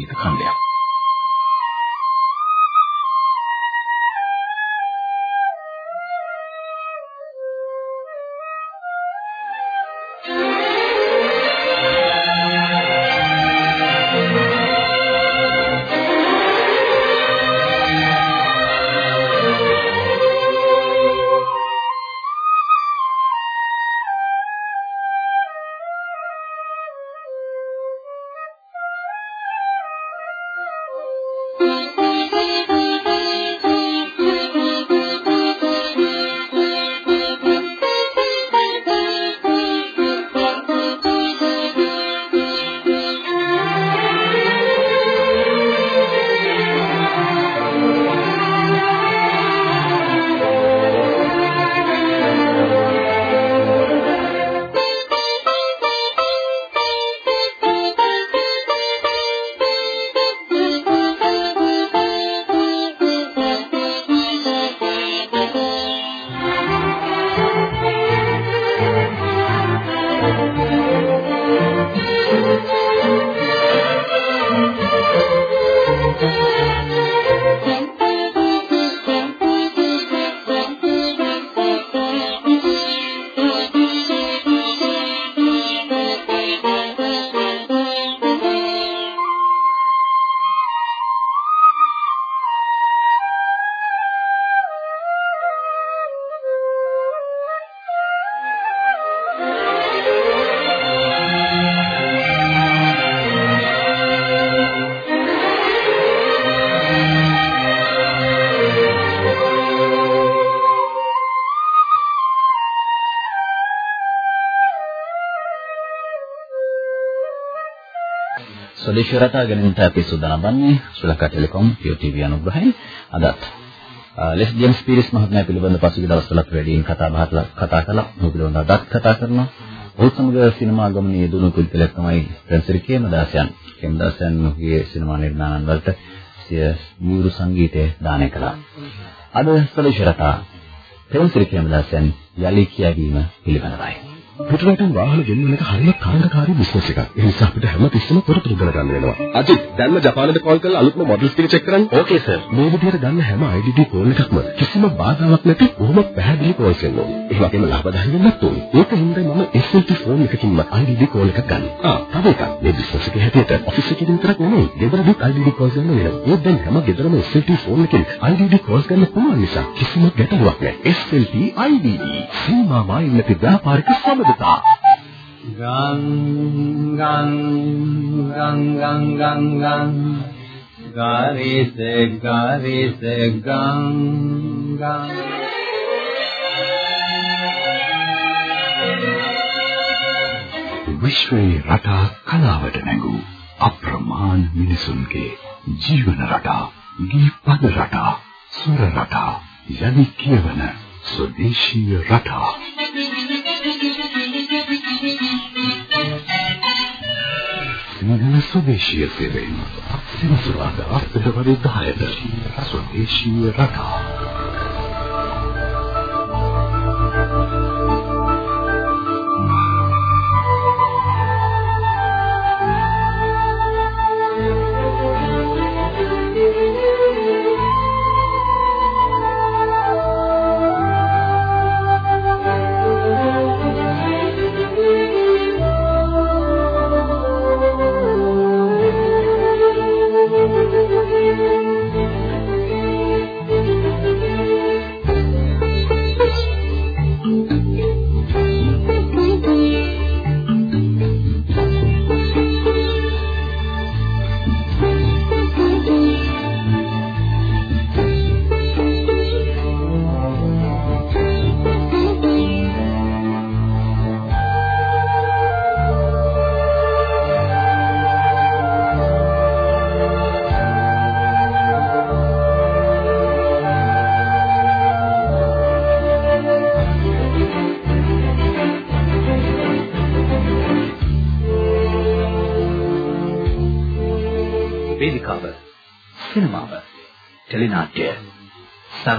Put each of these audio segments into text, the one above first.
ගීත ඛණ්ඩයක්. ස්වදේශීය රටා ගැනීමට අපි සූදානම් වන්නේ ශ්‍රී ලංකා ටෙලිකොම් POTV අනුග්‍රහයෙන් අදත් ලෙස් ජේම්ස් පීරිස් මහත්මයා පිළිබඳ පසුගිය දවස්වලත් වැඩියෙන් කතා බහත් කතා කළා. ඔහු පිළිබඳව අදත් කතා කරනවා. ඔහු සමග සිනමා ගමනේ යෙදුණු පුද්ගලයෙක් තමයි ප්‍රෙන්සිරි කේමදාසයන්. කේමදාසයන් ඔහුගේ සිනමා නිර්මාණ වලට සිය මූරු සංගීතය දානය කළා. අද ස්වදේශීය රටා ප්‍රෙන්සිරි කේමදාසයන් යලි කියාවීම පිළිබඳවයි. පිටරටින් වාහන ගෙන්වන එක හරියට තරඟකාරී බිස්නස් එකක්. ඒ නිසා අපිට හැමතිස්සෙම තොරතුරු දැනගන්න වෙනවා. අජිත් දැන්ම ජපානයට කෝල් කරලා අලුත්ම මොඩල්ස් ටික චෙක් කරන්න. Okay sir. මේ විදිහට ගන්න හැම IDD කෝල් එකක්ම කිසිම බාධාවක් නැති බොහොම පැහැදිලි කෝල්ස් එන්න ඕනේ. ඒ වගේම ලාභදායී වෙන්නත් ඕනේ. ඒක හින්දා මම SLT ෆෝන් එකකින්ම IDD කෝල් එකක් ගන්න. ආ තව එකක්. මේ බිස්නස් එකේ හැටියට ඔෆිස් එකේ විතරක් නෙමෙයි. ගෙදරදීත් IDD කෝල්ස් ගන්න වෙනවා. ඒත් දැන් හැම ගෙදරම SLT ෆෝන් එකකින් IDD කෝල්ස් ගන්න පුළුවන් නිසා කිසිම ගැටලුවක් නැහැ. SLT IDD සීමා මායින් නැති ව්‍යාපාරික සම්බන්ධතා ගං ගං ගං ගං ගං ගං. ගාරිස ගාරිස ගං ගං. විශ්වයේ රටා කලාවට නැඟූ අප්‍රමාණ මිනිසුන්ගේ ජීවන රටා ගී පද රටා ස්වර රටා යලි කියවන ස්වදේශීය රටා සිංහල ස්වදේශීය සේවයෙන් සිනසුරාදා පෙරවරු 10ට ස්වදේශීය රටා.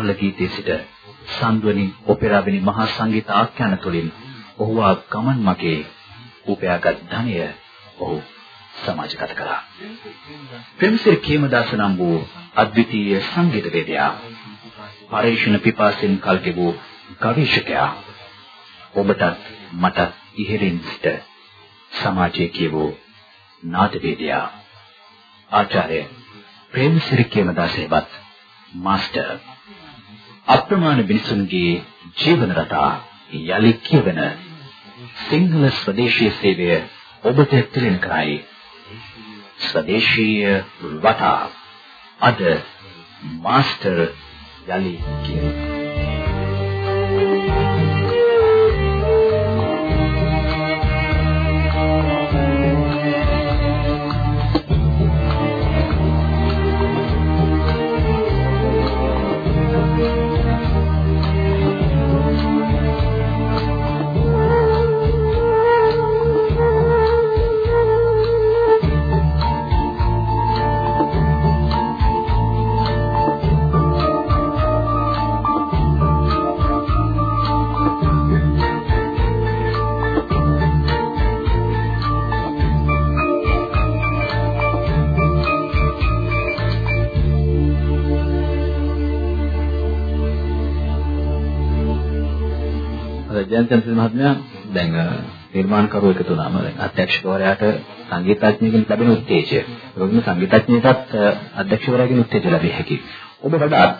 සරල ගීතයේ සිට සම්ද්වනි ඔපෙරා වැනි මහා සංගීත ආඛ්‍යාන තුළින් ඔහු ආ ගමන් මගේ උපයාගත් ධනය ඔහු සමාජගත කළා. ප්‍රේමසිරි කේමදාස නම් වූ අද්විතීය සංගීතවේදියා පරිශන පිපාසෙන් කල්තිබූ ගවේෂකයා ඔබටත් මටත් ඉහෙරින් සිට සමාජයේ කියවූ නාට්‍යවේදියා ආචාර්ය ප්‍රේමසිරි කේමදාසේවත් මාස්ටර් අප්‍රමාණ මිනිසුන්ගේ ජීවන රටා යලි කියවෙන සිංහල ස්වදේශීය සේවය ඔබට තිරෙන කරයි. ස්වදේශීය වටා. අද මාස්ටර් යලි කියනවා. මහත්මයා දැන් නිර්මාණකරුවෝ එකතු වුණාම දැන් අධ්‍යක්ෂකවරයාට සංගීතඥයෙකුගෙන් ලැබෙන උත්තේජය. ඒගොල්ලෝ සංගීතඥයෙක්ට අධ්‍යක්ෂකවරයාගෙන් උත්තේජය ලැබෙයි හැකි. ඔබ වඩාත්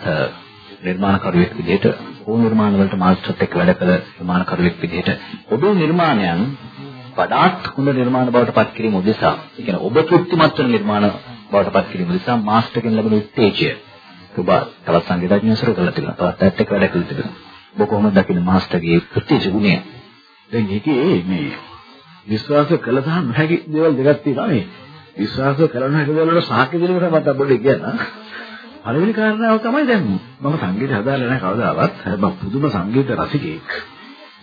නිර්මාණකරුවෙක් විදිහට ඕ නිර්මාණ වලට මාස්ටර්ත් එක්ක වැඩ කළ නිර්මාණකරුවෙක් විදිහට ඔබේ නිර්මාණයන් වඩාත් හොඳ නිර්මාණ බවට පත් කිරීම උදෙසා, ඒ කියන්නේ ඔබ තෘප්තිමත් වන නිර්මාණ බවට පත් කිරීම උදෙසා මාස්ටර්ගෙන් ලැබෙන උත්තේජය ඔබ තවත් සංගීතඥයෙකුට සරු කරලා තිබෙනවා. තවත් ඇත්ත එක්ක වැඩ කළ තිබෙනවා. ඔබ කොහොමද දකින්නේ මාස්ටර්ගේ ප්‍රතිච ගුණය? දැන් ඒකේ මේ විශ්වාස කළ සහ නොහැකි දේවල් දෙකක් තියෙනවා මේ. විශ්වාස කළ නොහැකි දේවල් වල සාක්ෂි දෙන එක මට පොඩ්ඩක් කියන්න. පළවෙනි කාරණාව තමයි දැන් මම සංගීත හදාලා නැහැ කවදාවත්. මම පුදුම සංගීත රසිකයෙක්.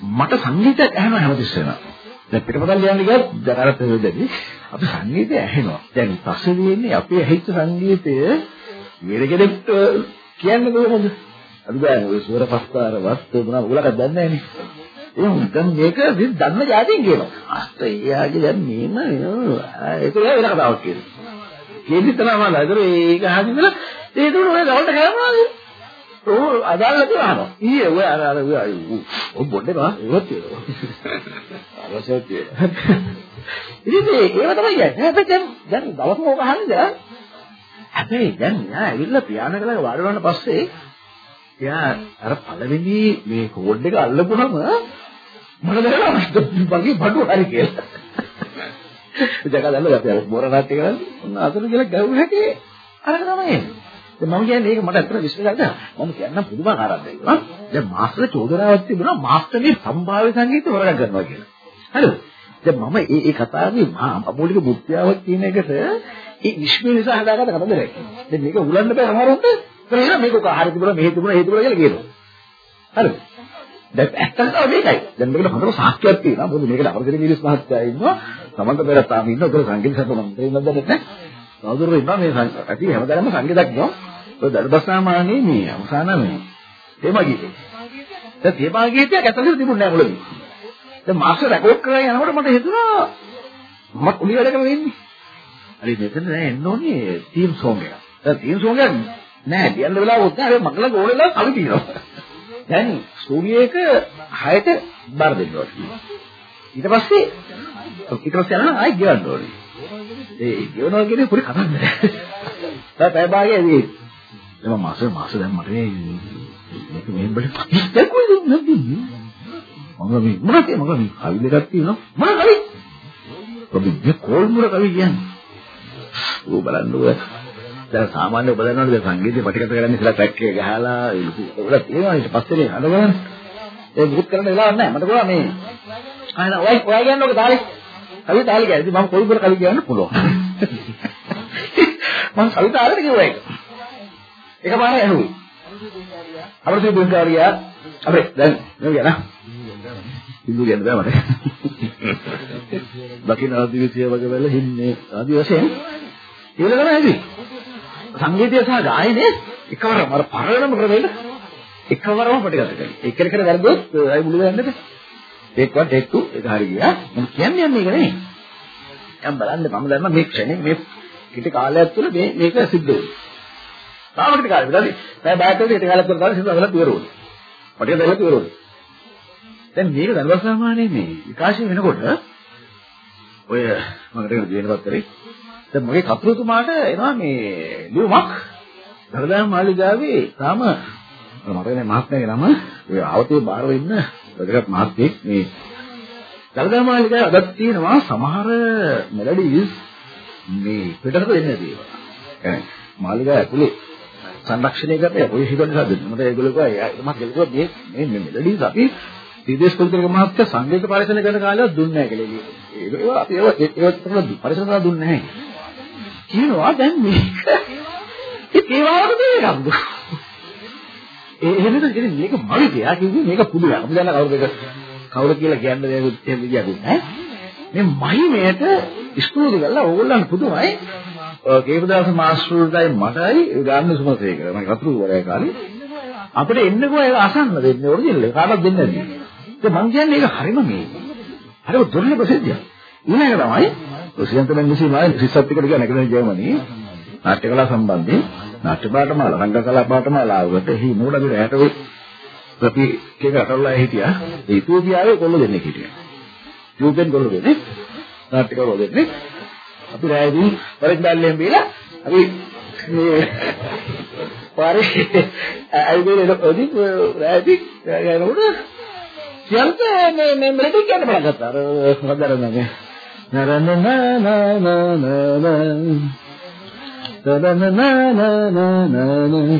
මට සංගීතයක් ඇහෙනවා හැමතිස්සෙම. දැන් පිටපතල් ලියන්න ගියත් ජනරත් වෙදදී අපි සංගීතය ඇහෙනවා. දැන් පස්සේ තියෙන්නේ අපි ඇහිච්ච සංගීතය වෙන කෙනෙක්ට කියන්නේ කොහොමද? අද බෑ ඔය සුවර පස්තාරවත් මොනවා උගලකට දන්නේ නැහනේ. ඒ දැන් මේක විත් දන්න જાතින් කියනවා. අස්ත එයාගේ දැන් මේම ඒක වෙන කතාවක් කියනවා. කේන්ති තමයි මම අදර ඒක හදිනලා ඒ දුර ඔය ගවල්ට කෑමනාද? ඕ අදාළ තියෙනවා. ඊයේ ඔය අර අර ඔය බොඩේ බා ඒවත් තියෙනවා. අවශ්‍යත් තියෙනවා. ඉතින් ඒක තමයි කියන්නේ. හැබැයි දැන් දැන් දවස් මොකක් අහන්නේ හැබැයි දැන් යා ඇවිල්ලා පියානක ළඟ වාඩි වුණාට පස්සේ එයා අර පළවෙනි මේ කෝඩ් එක අල්ලපුවම මට දැනෙනවා මගේ බඩු හරි කියලා. ජගදල්ල අපි අර බොරනාත් එක ගන්න අතන කියලා ගැවුව හැටි අරක තමයි. දැන් මම කියන්නේ මේක මට අතන විශ්වාස කරන්න මම කියන්නම් පුදුමාකාරයක් දෙයක්. දැන් මාස්ටර් චෝදනාවක් තිබුණා මාස්ටර් මේ සම්භාව්‍ය සංගීතය හොරගම් කරනවා කියලා. හරිද? දැන් මම මේ මේ කතාවේ මූලික මුත්‍යාවක් කියන එකට ඒ ඉස්මේ නිසා හදාගත්ත කතන්දරයක්. දැන් මේක උලන්න බෑ සමහරවිට එහෙනම් මේක හරි තිබුණා මෙහෙ තිබුණා හේ තිබුණා කියලා කියනවා. හරිද? දැන් ඇත්තටම මේකයි. දැන් මේකට හතර සාක්ෂියක් තියෙනවා. මොකද මේකට අපරදින මිනිස් මහත්තයා ඉන්නවා. සමන්ත පෙරත් තාම ඉන්නවා. උතර සංගීත සතුන මන්ත්‍රී නන්දනෙත් නැහැ. සාදුරු ඉන්නවා මේ ඇති හැමදාම සංගීතඥයෝ. ඔය දඩබස්සාමානේ මේ අවසාන මේ තේමා ගීතේ. දැන් තේමා ගීතයක් ඇත්තටම තිබුණේ නැහැ මුලදී. දැන් මාස්ටර් රෙකෝඩ් කරලා යනකොට මට හිතුණා මම උලි වැඩ කරගෙන ඉන්නේ. හරි මෙතන නෑ එන්න ඕනේ ටීම් සෝංග් එක. දැන් ටීම් සෝංග් එක නෑ කියන්න වෙලාවක් නෑ මගල ගෝලෙලා කවි තියෙනවා. දැන් ස්ටුඩියෝ එක 6ට බාර දෙන්න ඕනේ. ඊට පස්සේ ඊට පස්සේ යනවා ආයි ගෙවන්න ඕනේ. ඒ ගෙවනවා කියන්නේ පොඩි කතාවක් නෑ. දැන් පැය භාගයේදී මම මාස මාස දැන් මට මේක මෙහෙම බඩ පස්සේ කොයිද නැද්ද? මම මේ මොනවද මම මේ කවි දෙකක් තියෙනවා. මොන කවි? ඔබ මේ කෝල් මුර කවි කියන්නේ. ඌ බලන්න ඔය දැන් සාමාන්‍ය ඔබ දන්නවනේ දැන් සංගීතය පටිගත කරන්නේ ඉතලා ට්‍රැක් එක ගහලා ඔයගොල්ලෝ තියෙනවා ඊට පස්සේ අර බලන්න. ඒ මුකුත් කරන්න වෙලාවක් නැහැ. මට ගොඩා මේ ආයෙත් ඔය ඔය කියන්නේ ඔක තාලේ කවි තාලේ කියන්නේ මම කොයි බර කවි කියන්න පුළුවන්? මම කවි තාලේ කිව්වා ඒක. එකපාරට ඇහුවේ. අපිට සිද්ධ කාරියා අපේ දැන් නේ කියනවා සිද්ධ කියන්න බෑ මට. දකින්න ආදිවාසී වගේ වෙල හින්නේ ආදිවාසීන්. ඒක තමයි ඇති. සංගීතය සහ ගායනය එකවරම අර පරණම ක්‍රමයට එකවරම ප්‍රතිගත කරනවා. එක්කෙනෙක් වැරදුවොත් අය මුළු වෙන්නේ නැහැ. ටේක් 1 ටේක් 2 ඒක හරි ගියා. මම කියන්නේ යන්නේ ඒක නෙමෙයි. දැන් බලන්න මම දන්නවා මේ ක්ෂණේ මේ කිටි කාලයක් තුළ මේ මේක සිද්ධ වෙනවා. තාම කිටි කාලෙ විතරයි. දැන් බෑට් එකේ කිටි කාලයක් තුළ තමයි සිද්ධ වෙලා ඉවරුනේ. මට දැන් ඉවරුනේ. දැන් මේක දරුවා සාමාන්‍යයෙන් මේ විකාශය වෙනකොට ඔය මකට කියන දිනපත් කරේ දැන් මගේ කතුරුතුමාට එනවා මේ ලියුමක් දරදාන මාලිගාවේ තාම මට නේ මහත්මයාගේ නම ඔය ආවතේ බාරව ඉන්න වැදගත් මහත්මයෙක් මේ දරදාන මාලිගාවේ අදත් තියෙනවා සමහර මෙලඩිස් මේ පිටරට දෙන්නේ නැති ඒවා. يعني මාලිගාව ඇතුලේ සංරක්ෂණය කරලා ඔය හිතන නිසා දෙන්න. මට ඒගොල්ලෝ කිව්වා මම කිව්වා මේ මේ මෙලඩිස් අපි විදේශ පොලිතික මහත්ය සංගීත පරිශන කරන කාලෙවත් දුන්නේ නැහැ කියලා. ඒක අපි ඒව ඒව පරිශන කරලා දුන්නේ නැහැ. කියනවා දැන් මේක ඒ වගේ දෙයක්. ඒ එහෙමද කියන්නේ මේක මගේ දෙයක් කිව්වේ මේක පුදුමයි. අපි දන්න කවුරුද ඒක කවුරු කියලා කියන්න දෙයක් එහෙම විදියක් නෑ. මේ මහිමයට ඉස්කෝලේ ගිහලා ඕගොල්ලන් පුදුමයි. කේපදාස මාස්ටර්ටයි මටයි ගාන්න සුමසේකර මම කතුරු වරය කාලේ අපිට එන්නකෝ ඒක අසන්න දෙන්නේ ඔරිජිනල් එක කාටවත් දෙන්නේ නැහැ. ඒක මං කියන්නේ ඒක හරිම මේ. හරිම දුර්ලභ ප්‍රසිද්ධියක්. ඊළඟ තමයි ප්‍රසිද්ධ මෙන්නිසි මායි රිසර්ච් එකට ගියා නැකන ජර්මනි. නාට්‍ය කලා සම්බන්ධයෙන් නාට්‍ය පාඨමාලා රංග කලා පාඨමාලාවකට හි මූලගිර ඇට වෙයි ප්‍රති කේක අටවලා හිටියා. ඒ ඉතෝපියාවේ කොල්ල දෙන්නෙක් හිටියා. යුගෙන් කොල්ල දෙන්නේ නාට්‍ය කලා දෙන්නේ. අපි රායදී වරක් බැල්ලෙන් බීලා අපි මේ පාරේ අයිබේ එනකොටි රායදී යනකොට කියන්ට මේ මේ මෙලඩි කියන්න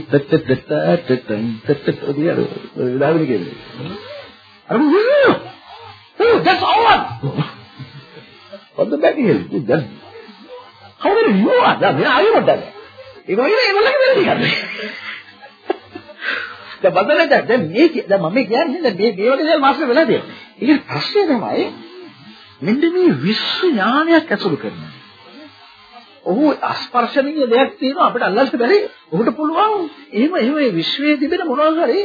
පටන් ගත්තා අර හදරන්නේ That's all. What the back is? That's how many you are? How you want that. ඒක වගේ ඒගොල්ලන්ගේ වෙලදී කරන්නේ. දැන් බදලට දැන් මේ දැන් මම කියන්නේ දැන් මේ මේ වගේ දේවල් මාස්ටර් වෙලා තියෙනවා. ඒක ප්‍රශ්නේ තමයි මෙන්න මේ විශ්ව ඥානයක් ඇසුරු කරනවා. ඔහු අස්පර්ශනීය දෙයක් තියෙනවා අපිට අල්ලන්න බැරි. ඔහුට පුළුවන් එහෙම එහෙම මේ විශ්වයේ තිබෙන මොනවා හරි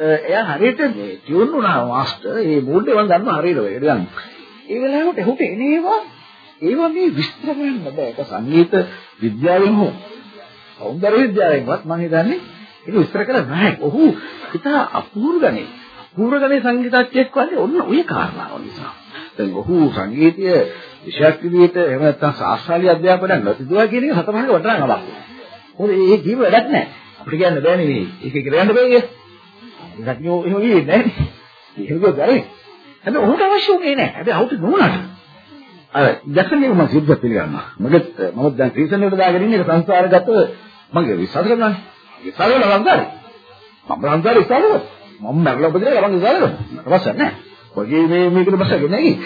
එයා හරියට මේ ටියුන් වුණා මාස්ටර් ඒ මූඩ් එක මම දන්නවා හරියට ඒක ගන්න. ඒ වෙලාවට ඔහුට එනේවා ඒවා මේ විස්තර කරන්න බෑ. ඒක සංගීත විද්‍යාවෙන් හෝ සෞන්දර්ය විද්‍යාවෙන්වත් මම හිතන්නේ ඒක විස්තර කරන්න බෑ. ඔහු ඉතා අපූර්ව ගණේ. අපූර්ව ගණේ සංගීතඥයෙක් වගේ ඔන්න ඔය කාරණාව නිසා. දැන් ඔහු සංගීතීය විෂයක් විදිහට එහෙම නැත්නම් ශාස්ත්‍රීය අධ්‍යාපනයක් නොතිදුවා කියන එක හතරමහක වටරන් අලක්. මොකද ඒ කීව වැඩක් නැහැ. අපිට කියන්න බෑනේ මේ. ඒක කියලා යන්න බෑ කිය. ඒකත් නෝ එහෙම වෙන්නේ නැහැ. ඒක බැරි. හැබැයි ඔහුට අවශ්‍ය උනේ නැහැ. හැබැයි අවුට නෝනට. අර දැක්කනේ මම සිද්ධ පිළිගන්නවා. මගෙත් මම දැන් ටීචර් එකට දාගෙන ඉන්නේ ඒක සංසාරගත මගේ විශ්වාස කරනවානේ. විශ්වාස කරනවා ලංකාවේ. මම ලංකාවේ විශ්වාස කරනවා. මම මරලා උපදිනවා මම විශ්වාස කරනවා. මට ප්‍රශ්න නැහැ. ඔය මේ මේකට බස්සගෙන නැගී.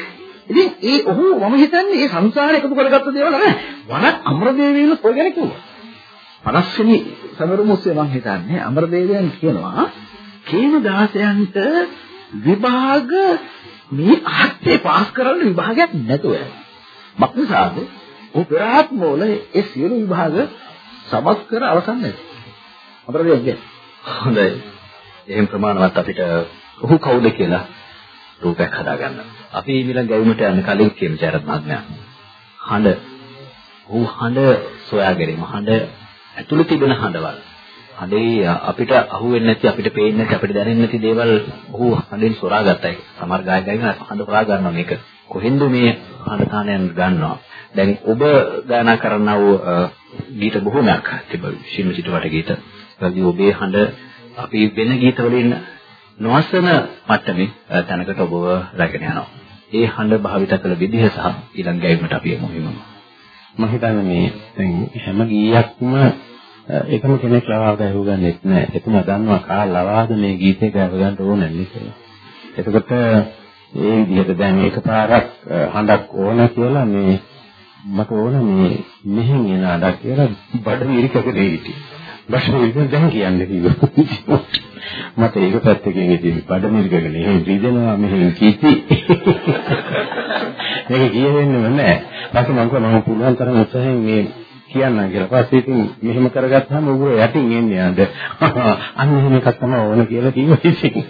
ඉතින් ඒ ඔහු මම හිතන්නේ මේ සංසාරේ එකතු කරගත්ත දේවල් නෑ. වනත් අමරදේවියන් ඔය ගැන කිව්වා. 50 වෙනි සමරුමුස්සේ මම හිතන්නේ අමරදේවයන් කියනවා කේමදාසයන්ට විභාග මේ ආත්මේ පාස් කරන්න විභාගයක් නැතුව යනවා. මක්නිසාද? ਉਹ පෙරාත්මවල ඒ සියලු විභාග සමත් කර අවසන් නැහැ. අමරදේවයන් කියන්නේ. හොඳයි. එහෙම ප්‍රමාණවත් අපිට ඔහු කවුද කියලා රූපයක් හදාගන්න. අපි ඊළඟ ගැයුමට යන්න කලින් කියමු චරත් මහත්මයා. හඬ. ඔහු හඬ සොයා ගැනීම. හඬ ඇතුළේ තිබෙන හඬවල්. හඬේ අපිට අහුවෙන්නේ නැති අපිට පේන්නේ නැති අපිට දැනෙන්නේ නැති දේවල් ඔහු හඬෙන් සොරා ගත්තා. සමහර ගායක ගායන හඬ හොරා ගන්නවා මේක. කොහෙන්ද මේ හඬ තානයන් ගන්නවා. දැන් ඔබ ගායනා කරනා වූ ගීත බොහෝමයක් තිබෙනවා. ශිල්ප චිත්‍රපට ගීත. ඒගොල්ලෝ ඔබේ හඬ අපි වෙන ගීත වලින් නොඅසන මට්ටමේ තැනකට ඔබව රැගෙන යනවා. ඒ හඬ භාවිත කළ විදිහ සහ ඊළඟ ගැයීමට අපි යමු හිමු. මම හිතන්නේ මේ දැන් හැම ගීයක්ම එකම කෙනෙක් ලවා ගහුවගන්නෙත් නෑ. එතුමා දන්නවා කා ලවාද මේ ගීතේ ගාව ගන්න ඕනේ කියලා. එතකොට ඒ විදිහට දැන් එකපාරක් හඬක් ඕන කියලා මේ මට ඕන මේ මෙහෙන් එන අඩක් කියලා බඩ මිරිකකේ හිටියේ. බඩ දැන් කියන්නේ කිව්වා. මට ඒක පැත්තකින් ඉතින් බඩ මිරිකගෙන එහෙම රිදෙනවා මෙහෙන් කීටි. මේක කියෙන්නේ නැහැ. ඊපස්සේ මම කිව්වා මම පුළුවන් තරම් උත්සාහයෙන් මේ කියන්නම් කියලා. පස්සේ ඉතින් මෙහෙම කරගත්තාම උගුර යටින් එන්නේ ආද. අන්න එහෙම එකක් තමයි ඕන කියලා කිව්වා ඉතින්.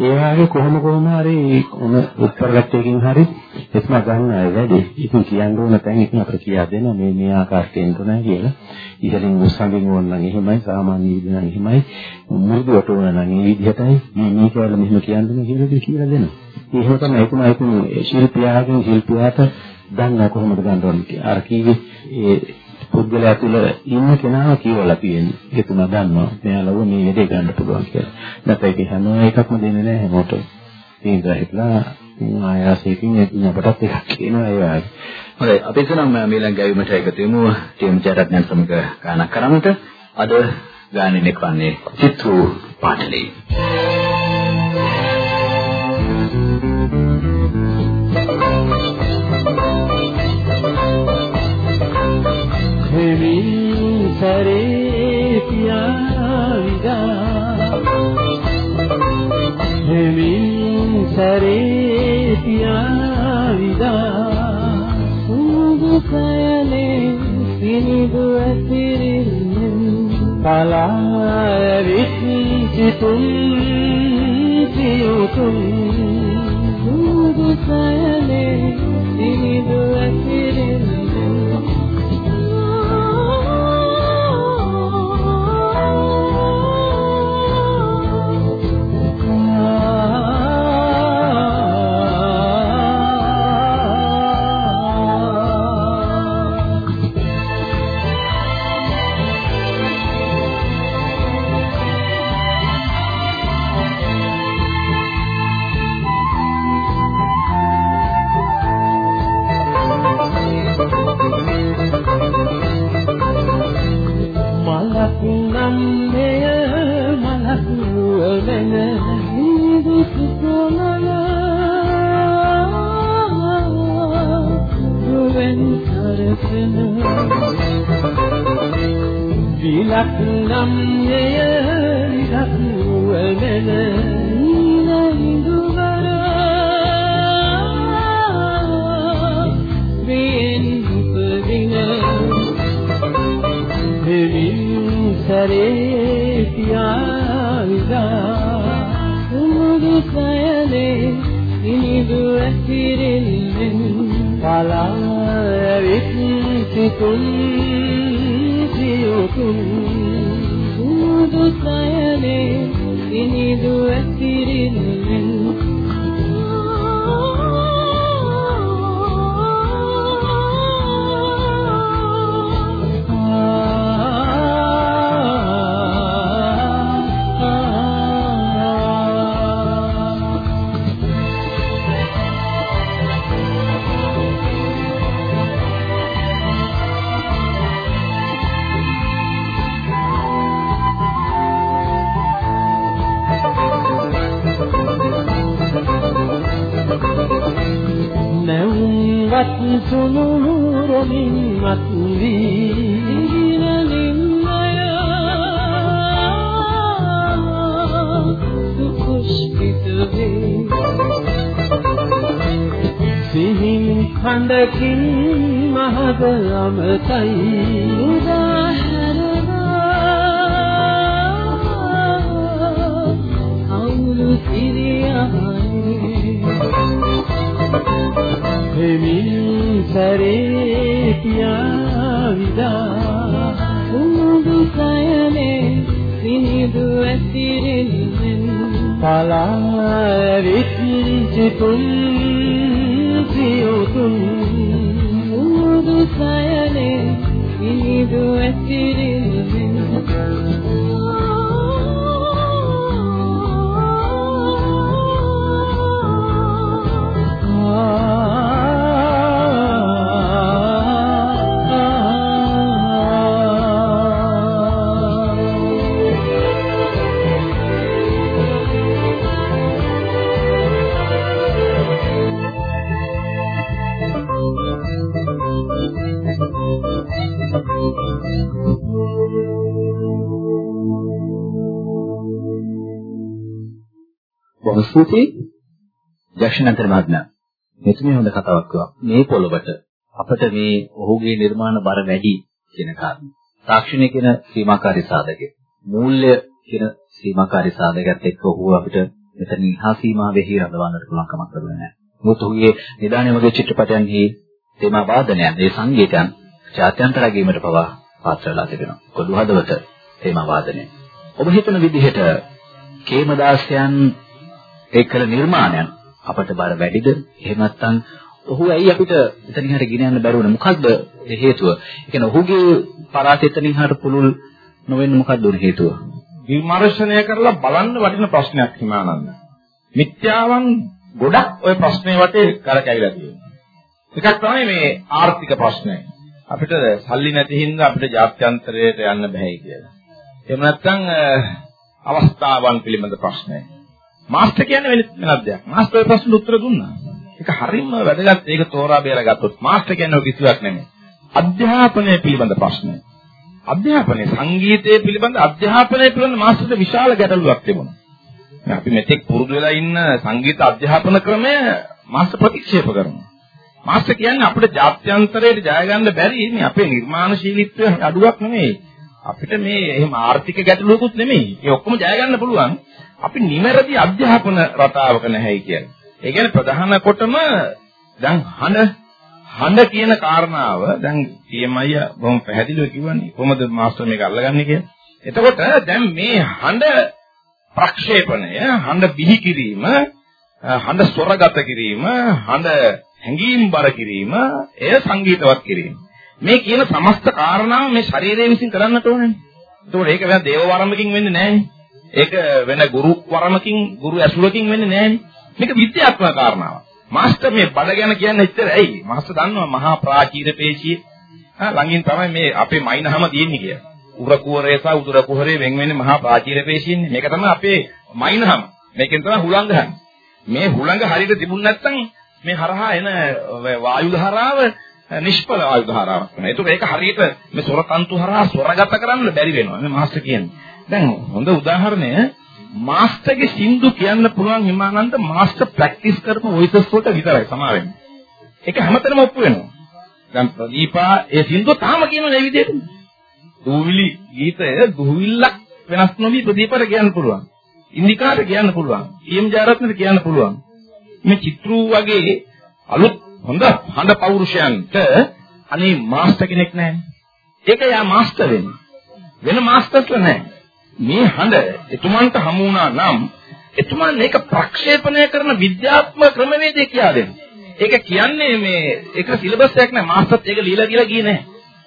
ඒ වාගේ කොහොම කොහම හරි මොන උත්තරගතයකින් හරි එස්ම ගන්න අය වැඩි. ඉතින් කියන්න ඕන තැන් ඉතින් අපිට කියා දෙන්න මේ මේ ආකාරයට එන්න ඕනයි කියලා. ඉහළින් උස්සමින් ඕන නම් එහෙමයි සාමාන්‍ය විදිහ නම් එහෙමයි මෘදුවට ඕන නම් ඒ විදිහටයි මේ මේ කියලා මෙහෙම කියන්නේ කියලා කියලා දෙනවා. එහෙම තමයි ඒකම ඒකම ශිල්පියාගෙන් ශිල්පියාට දන්නා කොහොමද ගන්න ඕනේ කියලා. අර කීවේ ඒ පුද්ගලයා තුළ ඉන්න කෙනාව කියවලා තියෙන්නේ. එතුමා දන්නවා මෙයාලව මේ වැඩේ ගන්න පුළුවන් කියලා. නැත්නම් ඒක හැම එකක්ම දෙන්නේ නැහැ හැමෝටම. ඒ නිසා හිටලා ආයාසයෙන් එතුමා අපටත් එකක් කියනවා ඒ වගේ. හොඳයි අපි එතනම් මීලඟ ගැවීමට එකතු වෙමු ටීම් ජයරත්නයන් සමග ගානක් කරන්නට. අද ගානේ නෙක්වන්නේ චිත්‍රු පාටලේ. හිමින් සරේ පියාවිදා. සුදු කයලේ සිනිදු ඇතිරින් පලාවිත් සිතුම් සියුතුම් සුදු කයලේ සිනිදු ඇතිරින් විලක් නම් මෙය විලක් වන දෙවින් සරේ පියාවිදා සුමුදු සයනේ ඉනිදු ඇතිරින් පලාවිත් සිතුම් සියුතුම් සුමුදු සයනේ ඉනිදු ඇතිරින් නැවුම්වත් සුළු රොමින්වත් වීරලින්නය සුකුෂ්පිත වේ සිහින් හඬකින් මහද අමතයි. උදාහරණා. කවුරු සිරියහනේ හිමින් සරේ පියාවිදා සුමුදු සයනේ සිනිදු ඇතිරින් පලාවිත් සිතුම් සියුතුම් සුමුදු සයනේ සිනිදු ඇතිරින් බොහොම ස්තුතියි ජක්ෂණන්තර මහත්මයා. මෙතුමිය හොඳ කතාවක් කිව්වා. මේ පොළොවට අපිට මේ ඔහුගේ නිර්මාණ බර වැඩි කියන කාරණා. තාක්ෂණය කියන සීමාකාරී සාධකය. මූල්‍ය කියන සීමාකාරී සාධකයත් එක්ක ඔහු අපිට මෙතන ඉහා සීමාවෙහි රඳවන්නට පුළුවන් කමක් ලැබුණේ නැහැ. මොකද ඔහුගේ නිදානය වගේ චිත්‍රපටයන්හි තේමා වාදනයන්, ඒ සංගීතයන් ජාත්‍යන්තර රැගීමට පවා පාත්‍ර වෙලා තිබෙනවා. කොළු හදවත තේමා වාදනය. ඔබ හිතන විදිහට කේමදාසයන් ඒ කළ නිර්මාණයන් අපට බර වැඩිද? එහෙම නැත්නම් ඔහු ඇයි අපිට එතනින් හට ගෙන යන්න බැරුණේ? මොකද්ද හේතුව? ඒ කියන්නේ ඔහුගේ පරාසය එතනින් හට පුළුල් නොවෙන්න මොකද්ද උන හේතුව? විමර්ශනය කරලා බලන්න වටින ප්‍රශ්නයක් හිමානන්ද. මිත්‍යාවන් ගොඩක් ওই ප්‍රශ්නේ වටේ කරකැවිලා තියෙනවා. එකක් තමයි මේ ආර්ථික ප්‍රශ්නය. අපිට සල්ලි නැති හින්දා අපිට ජාත්‍යන්තරයට යන්න බෑ කියලා. එහෙම නැත්නම් අවස්ථාවන් පිළිබඳ ප්‍රශ්නය. මාස්ටර් කියන්නේ වෙනත් දෙයක්. මාස්ටර් ඒ ප්‍රශ්නෙට උත්තර දුන්නා. ඒක හරියම වැදගත්. ඒක තෝරා බේරා ගත්තොත් මාස්ටර් කියන්නේ ඔය කිසිවක් නෙමෙයි. අධ්‍යාපනය පිළිබඳ ප්‍රශ්නය. අධ්‍යාපනය සංගීතය පිළිබඳ අධ්‍යාපනය පිළිබඳ මාස්ටර්ට විශාල ගැටලුවක් තිබුණා. අපි මෙතෙක් පුරුදු වෙලා ඉන්න සංගීත අධ්‍යාපන ක්‍රමය මාස්ටර් ප්‍රතික්ෂේප කරනවා. මාස්ටර් කියන්නේ අපිට ජාත්‍යන්තරයට ජය ගන්න බැරි මේ අපේ නිර්මාණශීලීත්වය අඩුවක් නෙමෙයි. අපිට මේ එහෙම ආර්ථික ගැටලුවකුත් නෙමෙයි. ඒ ඔක්කොම ජය ගන්න පුළුවන්. අපි නිවැරදි අධ්‍යාපන රටාවක නැහැයි කියන්නේ. ඒ කියන්නේ ප්‍රධාන කොටම දැන් හඬ හඬ කියන කාරණාව දැන් PMI බොහොම පැහැදිලිව කිව්වනේ කොහොමද මාස්ටර් මේක අල්ලගන්නේ කියලා. එතකොට දැන් මේ හඬ ප්‍රක්ෂේපණය, හඬ බිහි කිරීම, හඬ ස්වරගත කිරීම, හඬ හැඟීම්බර කිරීම, එය සංගීතවත් කිරීම. මේ කියන සමස්ත කාරණාව මේ ශරීරය විසින් කරන්නට ඕනේ. ඒකෝට ඒක වෙන දේව වරමකින් වෙන්නේ නැහැ. ඒක වෙන ගුරු වරමකින්, ගුරු ඇසුරකින් වෙන්නේ නැහැ. මේක විද්‍යාත්මක කාරණාවක්. මාස්ටර් මේ බඩ ගැන කියන්නේ එච්චර ඇයි? මාස්ටර් දන්නවා මහා ප්‍රාචීන පේශිය. ආ ළඟින් තමයි මේ අපේ මයින්හම තියෙන්නේ කියලා. උර කුහරේ සහ උදුර කුහරේ වෙන් වෙන්නේ මහා ප්‍රාචීන පේශියන්නේ. මේක තමයි අපේ මයින්හම. මේකෙන් තමයි හුළඟ ගන්න. මේ හුළඟ හරියට තිබුණ නැත්නම් මේ හරහා එන වායු ධාරාව නිෂ්ඵල වායු ධාරාවක් වෙනවා. ඒතකොට ඒක හරියට මේ සොර තන්තු හරහා සොරගත කරන්න බැරි වෙනවා. මේ මාස්ටර් කියන්නේ. දැන් හොඳ උදාහරණය මාස්ටර්ගේ සින්දු කියන්න පුළුවන් හිමානන්ද මාස්ටර් ප්‍රැක්ටිස් කරපු වොයිසස් වලට විතරයි සමාවෙන්න. ඒක හැමතැනම ඔප්පු වෙනවා. දැන් ප්‍රදීපා ඒ සින්දුව තාම කියනවා මේ විදිහට. දූවිලි ගීතය දුවිල්ලක් වෙනස් නොවි ප්‍රදීපට කියන්න පුළුවන්. ඉන්දිකාට කියන්න පුළුවන්. ඊම් ජයරත්නට කියන්න පුළුවන්. මේ චිත්‍රූ වගේ අලුත් හොඳ හඬ පෞරුෂයන්ට අනේ මාස්ටර් කෙනෙක් නැහැ. ඒක යා මාස්ටර් වෙන්නේ. වෙන මාස්ටර්ස්ලා නැහැ. මේ හඬ එතුමන්ට හමු වුණා නම් එතුමන් මේක ප්‍රක්ෂේපණය කරන විද්‍යාත්මක ක්‍රමවේදය කියලා දෙන්නේ. ඒක කියන්නේ මේ ඒක සිලබස් එකක් නෑ මාස්ටර්ත් ඒක ලියලා කියලා ගියේ නෑ.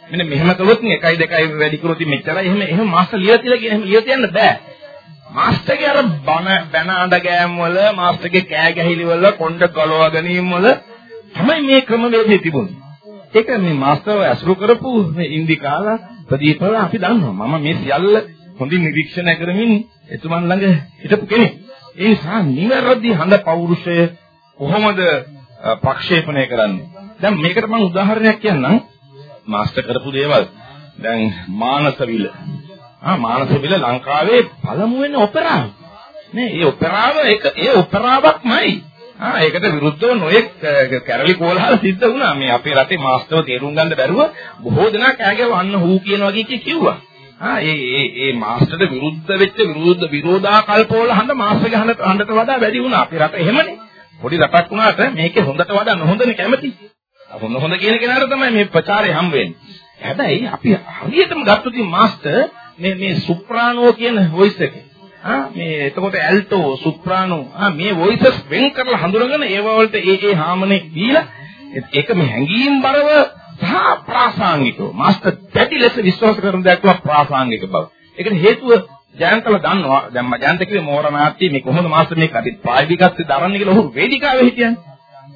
මෙන්න මෙහෙම කළොත් 1 2 වැඩි කරොත් මෙච්චරයි එහෙම එහෙම මාස්ටර් ලියලා තියලා කියන එහෙම ලියලා තියන්න බෑ. මාස්ටර්ගේ අර බණ බණ අඬ ගෑම් වල මාස්ටර්ගේ කෑ ගැහිලි වල කොණ්ඩ ගලවා ගැනීම වල තමයි මේ ක්‍රමවේදය තිබුණේ. ඒක මේ මාස්ටර්ව අසුරු කරපු මේ ඉන්දිකාලා ප්‍රදීපලා අපි දන්නවා. මම මේ සියල්ල හොඳින් නිරීක්ෂණය කරමින් එතුමන් ළඟ හිටපු කෙනෙක්. ඒ නිසා නිවැරදි හඬ පෞරුෂය කොහොමද ප්‍රක්ෂේපණය කරන්නේ? දැන් මේකට මම උදාහරණයක් කියන්නම්. මාස්ටර් කරපු දේවල්. දැන් මානසවිල. ආ මානසවිල ලංකාවේ පළමුවෙන් ඔපෙරාව. නේ, ඒ ඔපෙරාව ඒක ඒ ඔපෙරාවක්මයි. ආ ඒකට විරුද්ධව නොයෙක් කැරලි කෝලහල සිද්ධ වුණා. මේ අපේ රටේ මාස්ටර්ව තේරුම් ගන්න බැරුව බොහෝ දෙනා කෑගව අන්න හූ කියන වගේ කිව්වා. ආ ඒ ඒ ඒ මාස්ටර්ට විරුද්ධ වෙච්ච විරුද්ධ විරෝධාකල්පවල හඳ මාස්ටර්ගේ හඳ හඳට වඩා වැඩි වුණා. අපේ රට එහෙමනේ. පොඩි රටක් වුණාට මේකේ හොඳට වඩා නොහොඳනේ කැමති. හොඳ හොඳ කියන කෙනාට තමයි මේ ප්‍රචාරය හම් වෙන්නේ. හැබැයි අපි හරියටම ගත්තොත් මාස්ටර් මේ මේ සුප්‍රානෝ කියන වොයිස් එක. ආ මේ එතකොට ඇල්ටෝ සුප්‍රානෝ ආ මේ වොයිසස් වෙන් කරලා හඳුනගෙන ඒව වලට ඒ ඒ හාමනේ දීලා ඒක මේ හැංගීම් බරව සහ ප්‍රාසංගිකව මාස්ටර් පැටි ලෙස විශ්වාස කරන දෙයක් තමයි ප්‍රාසංගික බව. ඒකට හේතුව ජයන්තල දන්නවා දැන් මම ජයන්ත කිව්වේ මෝරනාත්ටි මේ කොහොමද මාස්ටර් මේක අදි ප්‍රායෝගිකත්වයේ දරන්නේ කියලා ඔහු වේදිකාවේ හිටියන්නේ.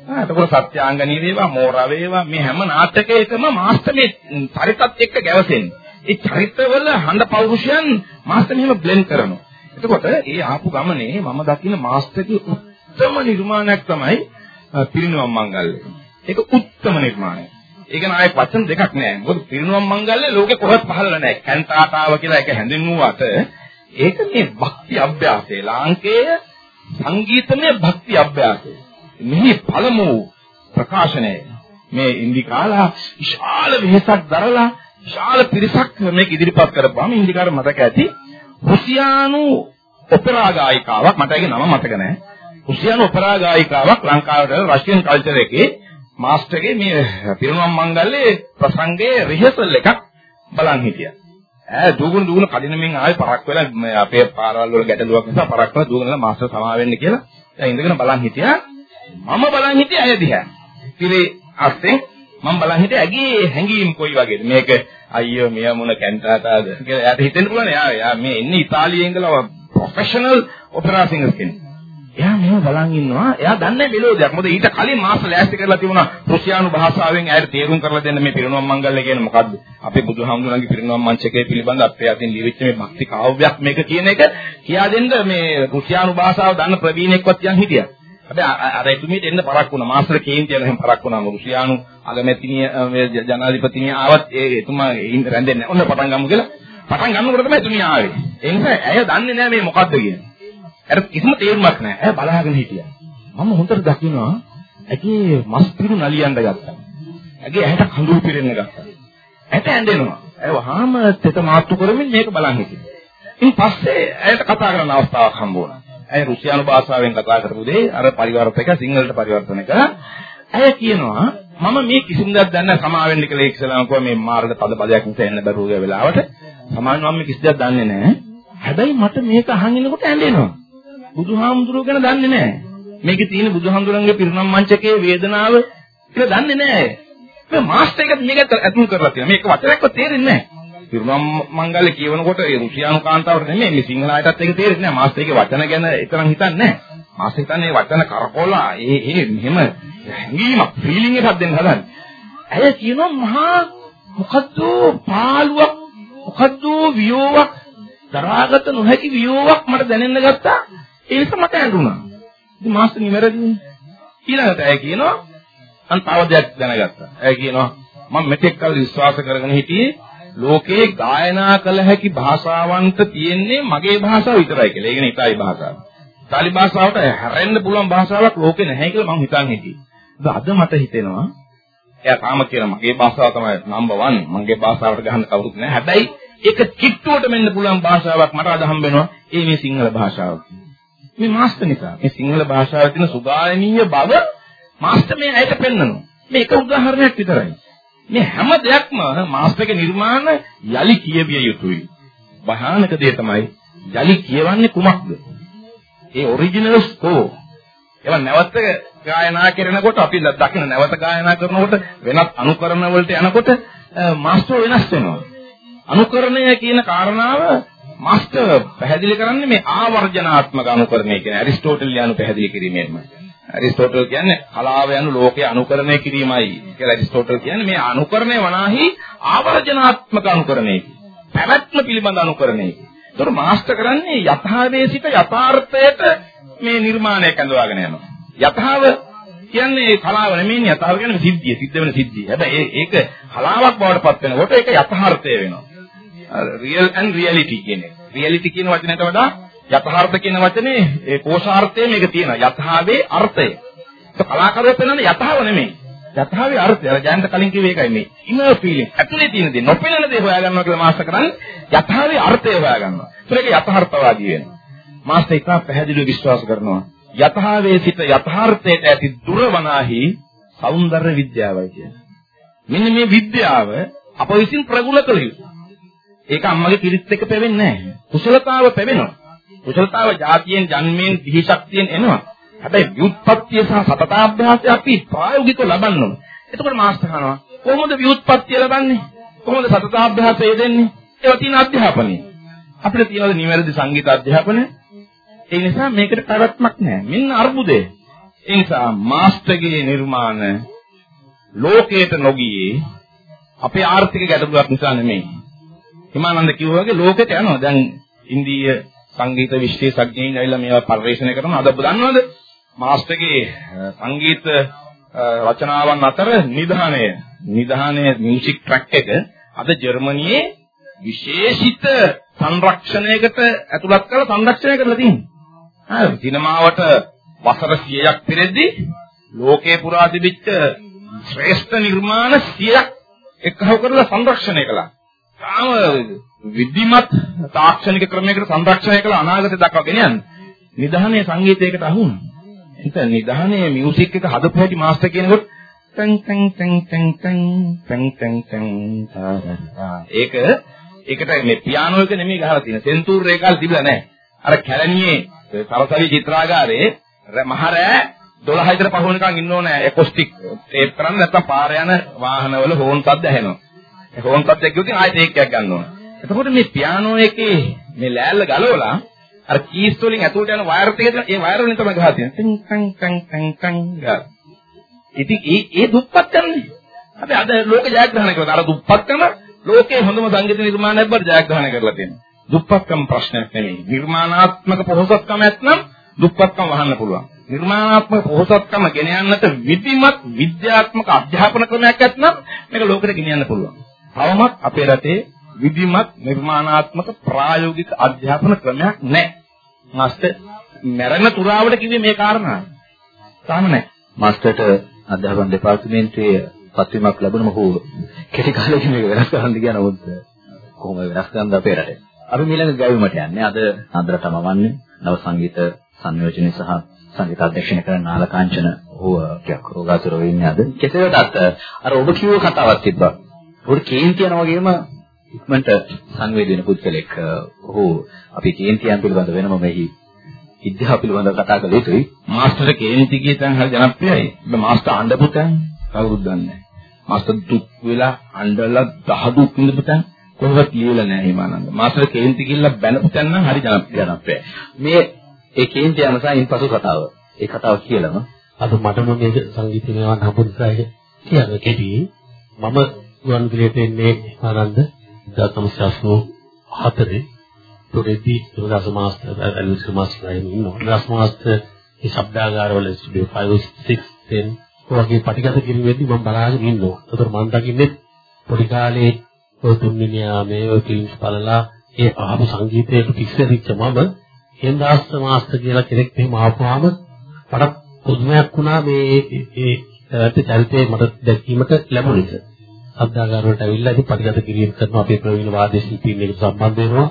ආ එතකොට සත්‍යාංගනී වේවා මෝරා වේවා මේ හැම නාටකයකම මාස්ටර් මේ චරිතත් එක්ක ගැවසෙන්නේ. ඒ චරිතවල හඬ පෞරුෂයන් මාස්ටර් මෙහෙම බ්ලෙන්ඩ් කරනවා. එතකොට ඒ ආපු ගමනේ මම දකින මාස්ටර්ගේ උත්තම නිර්මාණයක් තමයි පිරිනුවම් මංගල්‍ය. ඒක උත්තම නිර්මාණයක්. ඒක නායක වචන දෙකක් නෑ. මොකද පිරිනුවම් මංගල්‍ය ලෝකේ කොහෙවත් පහළ නෑ. කන්තාතාව කියලා ඒක හැඳින්වුවාට ඒක මේ භක්ති අභ්‍යාසය. ලාංකේය සංගීතමය භක්ති අභ්‍යාසය. මෙහි පළමු ප්‍රකාශනය මේ ඉන්දිකාලා විශාල වෙහසක් දරලා විශාල පිරිසක් මේක ඉදිරිපත් කරපුවාම ඉන්දිකාට මතක ඇති රුසියානු ඔපෙරා ගායිකාවක් මට ඒකේ නම මතක නැහැ. රුසියානු ඔපෙරා ගායිකාවක් ලංකාවට රෂියන් කල්චර් එකේ මාස්ටර්ගේ මේ පිරිනුවම් මංගල්‍යයේ ප්‍රසංගයේ රිහර්සල් එකක් බලන් හිටියා. ඈ දුගුණ දුගුණ කඩිනමින් ආවේ පරක් වෙලා අපේ පාරවල් වල ගැටලුවක් නිසා පරක් වෙලා දුගුණලා මාස්ටර් සමා වෙන්න කියලා දැන් ඉඳගෙන බලන් හිටියා. මම බලන් හිටියේ ඇය දිහා. ඉතින් අස්තෙන් මම බලන් හිටියේ ඇගේ හැංගීම් කොයි වගේද මේක අයියෝ මෙයා මොන කැන්ටාටාද කියලා එයාට හිතෙන්න පුළුවන් එයා එයා මේ ඉන්නේ ඉතාලියෙන් ගලව ප්‍රොෆෙෂනල් ඔපෙරා සිංගර්ස් කෙනෙක්. එයා මේව බලන් ඉන්නවා. එයා දන්නේ මෙලෝදියක්. මොකද ඊට කලින් මාස ලෑස්ති කරලා තිබුණා රුසියානු භාෂාවෙන් ඇයට තේරුම් කරලා දෙන්න මේ පිරිනොම් මංගල්‍ය කියන්නේ මොකද්ද? අපේ බුදුහාමුදුරන්ගේ පිරිනොම් මංචකය පිළිබඳ අපේ අතින් ලියවිච්ච මේ භක්ති කාව්‍යයක් මේක කියන එක කියා දෙන්න මේ රුසියානු භාෂාව දන්න ප්‍රවීණෙක්වත් යන් හිටියා. හැබැයි අර එතුමියට එන්න පරක් වුණා. මාස්ටර් කේන්ති යන හැම පරක් වුණා. රුසියානු අගමැතිනිය මේ ජනාධිපතිනිය ආවත් ඒ එතුමා රැඳෙන්නේ නැහැ. ඔන්න පටන් ගමු කියලා. පටන් ගන්නකොට තමයි එතුමිය ආවේ. ඒ නිසා ඇය දන්නේ නැහැ මේ මොකද්ද කියන්නේ. අර කිසිම තේරුමක් නැහැ. ඇය බලාගෙන හිටියා. මම හොඳට දකිනවා ඇගේ මස් පිරු නලියන්න ගත්තා. ඇගේ ඇහැට කඳුළු පිරෙන්න ගත්තා. ඇට ඇඬෙනවා. ඇය වහාම තෙත මාත්තු කරමින් මේක බලන් හිටියා. ඉතින් පස්සේ ඇයට කතා කරන්න අවස්ථාවක් හම්බ වුණා. ඇය රුසියානු භාෂාවෙන් කතා කරපු දේ අර පරිවර්තක සිංහලට පරිවර්තන කළා. ඇය කියනවා මම මේ කිසිම දෙයක් දන්නේ නැහැ සමා වෙන්න කියලා ඉක්සලාම කිව්වා මේ මාර්ග පද පදයක් නිසා එන්න බැරුව ගිය වෙලාවට සමාන මම කිසි දෙයක් දන්නේ නැහැ. හැබැයි මට මේක අහන් ඉනකොට ඇඬෙනවා. බුදුහාමුදුරුවෝ ගැන දන්නේ නැහැ. මේකේ තියෙන බුදුහාමුදුරන්ගේ පිරිනම් මංචකයේ වේදනාව කියලා දන්නේ නැහැ. මේ මාස්ටර් එකත් මේක ඇතුල් කරලා තියෙනවා. මේක වචනයක්වත් තේරෙන්නේ නැහැ. පිරිනම් මංගල්‍ය කියවනකොට ඒ රුසියානු කාන්තාවට නෙමෙයි මේ සිංහල අයටත් ඒක තේරෙන්නේ නැහැ. මාස්ටර් එකේ වචන ගැන තරම් හිතන්නේ නැහැ. මාස්ටර් හිතන්නේ වචන කරකෝලා ඒ ඒ මෙහෙම හැඟීමක් ෆීලිං එකක් දෙන්න හදන්නේ. ඇය කියනවා මහා මොකද්ද පාළුවක් මොකද්ද වියෝවක් දරාගත නොහැකි වියෝවක් මට දැනෙන්න ගත්තා. ඒ නිසා මට ඇඬුණා. ඉතින් මාස්ටර් නිවැරදිනේ. ඊළඟට ඇය කියනවා අන් තව දෙයක් දැනගත්තා. ඇය කියනවා මම මෙතෙක් කල විශ්වාස කරගෙන හිටියේ ලෝකේ ගායනා කළ හැකි භාෂාවන්ට තියෙන්නේ මගේ භාෂාව විතරයි කියලා. ඒ කියන්නේ ඉතාලි භාෂාව. ඉතාලි භාෂාවට හැරෙන්න පුළුවන් භාෂාවක් ලෝකේ නැහැ කියලා මම හිතන් හිටියේ. අද මට හිතෙනවා එයා තාම කියන මගේ භාෂාව තමයි නම්බර් 1. මගේ භාෂාවට ගහන්න කවුරුත් නැහැ. හැබැයි ඒක කිට්ටුවට මෙන්න පුළුවන් භාෂාවක් මට අද හම්බ වෙනවා. ඒ මේ සිංහල භාෂාව. මේ මාස්ටර් නිසා මේ සිංහල භාෂාවේ තියෙන සුගායනීය බව මාස්ටර් මේ ඇයට පෙන්වනවා. මේක උදාහරණයක් විතරයි. මේ හැම දෙයක්ම මාස්ටර්ගේ නිර්මාණ යලි කියවිය යුතුයි. භයානක දේ තමයි යලි කියවන්නේ කුමක්ද? ඒ ඔරිජිනල් ස්කෝ. ඒවා නැවත ගායනා කරනකොට අපි දකින නැවත ගායනා කරනකොට වෙනත් අනුකරණ වලට යනකොට මාස්ටර් වෙනස් වෙනවා. අනුකරණය කියන කාරණාව මාස්ටර් පැහැදිලි කරන්නේ මේ ආවර්ජනාත්මක අනුකරණය කියන ඇරිස්ටෝටල් යනු පැහැදිලි කිරීමෙන්ම. ඇරිස්ටෝටල් කියන්නේ කලාව යනු ලෝකයේ අනුකරණය කිරීමයි කියලා ඇරිස්ටෝටල් කියන්නේ මේ අනුකරණය වනාහි ආවර්ජනාත්මක අනුකරණය. පැවැත්ම පිළිබඳ අනුකරණය. ඒතර මාස්ටර් කරන්නේ යථාවේ සිට යථාර්ථයට මේ නිර්මාණය කැඳවාගෙන යනවා. යථාව කියන්නේ කලාව නෙමෙයි යථාව කියන්නේ සිද්ධිය, සිද්ධ වෙන සිද්ධිය. හැබැයි ඒක කලාවක් බවට පත් වෙනකොට ඒක යථාර්ථය වෙනවා. Real and reality කියන්නේ. reality කියන වචනයට වඩා යථාර්ථ කියන වචනේ ඒ කෝෂාර්ථය මේක තියෙනවා. යථාවේ අර්ථය. ඒක කලාකාරයෙක් වෙනන්නේ යථාව නෙමෙයි. යථාවේ අර්ථය. අර ජයන්ත කලින් කිව්වේ ඒකයි මේ. inner feeling. ඇතුලේ තියෙන දේ නොපෙනෙන දේ හොයාගන්නවා කියලා මාස්ටර් කරන්නේ යථාවේ අර්ථය හොයාගන්නවා. ඒක යථාර්ථවාදී වෙනවා. මාස්ටර් එක පැහැදිලිව විශ්වාස කරනවා. යථාවේ සිට යථාර්ථයට ඇති දුර වනාහි సౌందර්ය විද්‍යාවයි කියන්නේ. මෙන්න මේ විද්‍යාව අප විසින් ප්‍රගුණ කළ යුතුයි. ඒක අම්මගේ පිරිත් එක පැවෙන්නේ නැහැ. කුසලතාව පැවෙනවා. කුසලතාව જાතියෙන් ජන්මයෙන් දිහි ශක්තියෙන් එනවා. හැබැයි ව්‍යුත්පත්තිය සහ සතතාභ්‍යාසය අපි ප්‍රායෝගිකව ලබන්න ඕන. එතකොට මාස්ටර් අහනවා කොහොමද ව්‍යුත්පත්තිය ලබන්නේ? කොහොමද සතතාභ්‍යාසය දෙන්නේ? ඒවා තියෙන අධ්‍යාපනය. අපිට තියෙනවද නිවැරදි සංගීත අධ්‍යාපනය? ඒ නිසා මේකට පැවැත්මක් නැහැ. මෙන්න අර්බුදය. ඒ නිසා මාස්ටර්ගේ නිර්මාණ ලෝකයට නොගියේ අපේ ආර්ථික ගැටලුවක් නිසා නෙමෙයි. හිමානන්ද කිව්වා වගේ ලෝකෙට යනවා. දැන් ඉන්දීය සංගීත විශ්ලේෂඥයින් ඇවිල්ලා මේවා පරිශන කරනවා. අද ඔබ දන්නවද? මාස්ටර්ගේ සංගීත රචනාවන් අතර නිධානය නිධානය මියුසික් ට්‍රැක් එක අද ජර්මනියේ විශේෂිත සංරක්ෂණයකට ඇතුළත් කරලා සංරක්ෂණය කරලා තියෙනවා. හරි. සිනමාවට වසර 100ක් පෙරෙද්දී ලෝකේ පුරා තිබිච්ච ශ්‍රේෂ්ඨ නිර්මාණ 100ක් එක්කව කරලා සංරක්ෂණය කළා. තාම විද්ධිමත් තාක්ෂණික ක්‍රමයකට සංරක්ෂණය කළ අනාගතය දක්වා ගෙන යන්නේ. නිධානයේ සංගීතයකට අහු වුණා. එතන නිධානයේ මියුසික් එක හදපු හැටි මාස්ටර් කියනකොට ටං ටං ටං ටං ටං ටං ටං ටං ඒක ඒකට මේ පියානෝ එක නෙමෙයි ගහලා තියෙන. සෙන්තූර් රේඛාල් තිබිලා නැහැ. අර කැලණියේ සරසවි චිත්‍රාගාරයේ මහරෑ 12 විතර පහ වෙනකන් ඉන්න ඕනේ ඇකොස්ටික් ටේප් කරන්න නැත්නම් පාර යන වාහනවල හෝන් සද්ද ඇහෙනවා. ඒ හෝන් සද්දයක් ගියොත් ආයෙත් ඒකයක් ගන්න ඕන. එතකොට මේ පියානෝ එකේ මේ ලෑල්ල ගලවලා අර කීස් වලින් ඇතුළට යන වයර් ටික ඒ වයර් වලින් තමයි ගහලා තියෙන්නේ. ටින් ටං ටං ටං ටං ගා. ඉතින් ඒ ඒ දුප්පත් කරන්නේ. අපි අද ලෝක ජයග්‍රහණය කරලා අර දුප්පත්කම ලෝකේ හොඳම සංගීත නිර්මාණයක් බවට ජයග්‍රහණය කරලා තියෙනවා. දුප්පත්කම ප්‍රශ්නයක් නෙමෙයි. නිර්මාණාත්මක පොහොසත්කම ඇත්නම් දුප්පත්කම වහන්න පුළුවන්. නිර්මාණාත්මක පොහොසත්කම ගෙන යන්නට විධිමත් විද්‍යාත්මක අධ්‍යාපන ක්‍රමයක් ඇත්නම් මේක ලෝකෙට ගෙනියන්න පුළුවන්. තවමත් අපේ රටේ විධිමත් නිර්මාණාත්මක ප්‍රායෝගික අධ්‍යාපන ක්‍රමයක් නැහැ. මාස්ටර් මැරෙන තුරාවට කිව්වේ මේ කාරණා. තාම නැහැ. මාස්ටර්ට අධ්‍යාපන දෙපාර්තමේන්තුවේ පත්වීමක් ලැබුණම හෝ කෙටි කාලෙකින් මේක වෙනස් කරන්න කියන උත් කොහොම වෙනස් කරන්නද අපේ රටේ. අපි ඊළඟ ගැයීමට යන්නේ අද අන්දරට මවන්නේ නව සංගීත සංයෝජනය සහ සංගීත අධ්‍යක්ෂණය කරන නාලකාංචන ඔහු ටිකක් රෝගාතුරව ඉන්නේ අද. කෙසේ වෙතත් අර ඔබ කිව්ව කතාවක් තිබ්බා. උඩ කේන්ති යන වගේම ඉක්මනට සංවේදී වෙන පුද්ගලෙක්. ඔහු අපි කේන්තියන් පිළිබඳ වෙනම මෙහි විද්‍යාව පිළිබඳව කතා කළ යුතුයි. මාස්ටර් කේන්ති කියතන් හරි ජනප්‍රියයි. ඔබ මාස්ටර් අඬපුතන් කවුරුත් දන්නේ නැහැ. මාස්ටර් දුක් වෙලා අඬලා දහදුක් විඳපුතන් කොහොමවත් ලියලා නැහැ හිමානන්ද. මාස්ටර් කේන්ති කියලා බැනපුතන් නම් හරි ජනප්‍රියයි. මේ ඒ කේන්ති යනසා ඉන්පසු කතාව. ඒ කතාව කියලාම අද මටම මේ සංගීතය මේවා හම්බුද්දාය කියන කෙටි මම ගුවන් විදුලියට එන්නේ ආනන්ද 1984 තොරෙදි සුරදාස මාස්ටර් අලිස් මාස්ටර් ඉන්නවා. දාස් මාස්ටර් මේ ශබ්දාගාරවල ස්ටුඩියෝ 5 6 10 වගේ පටිගත කිරීමේදී මම බලාගෙන ඉන්නවා. ඒතර මම දකින්නේ පොඩි කාලේ ඔය තුන්වෙනි යාමේ ඔය ෆිල්ම්ස් බලලා ඒ ආපු සංගීතයට පිස්සෙරිච්ච මම හෙන්දාස් මාස්ටර් කියලා කෙනෙක් මෙහෙම ආපුවාම මට පුදුමයක් වුණා මේ ඒ ඒ චරිතේ මට දැකීමට ලැබුණ එක. ශබ්දාගාර වලට ඇවිල්ලා ඉතින් පටිගත කිරීම කරන අපේ ප්‍රවීණ වාද්‍ය ශිල්පීන් එක්ක සම්බන්ධ වෙනවා.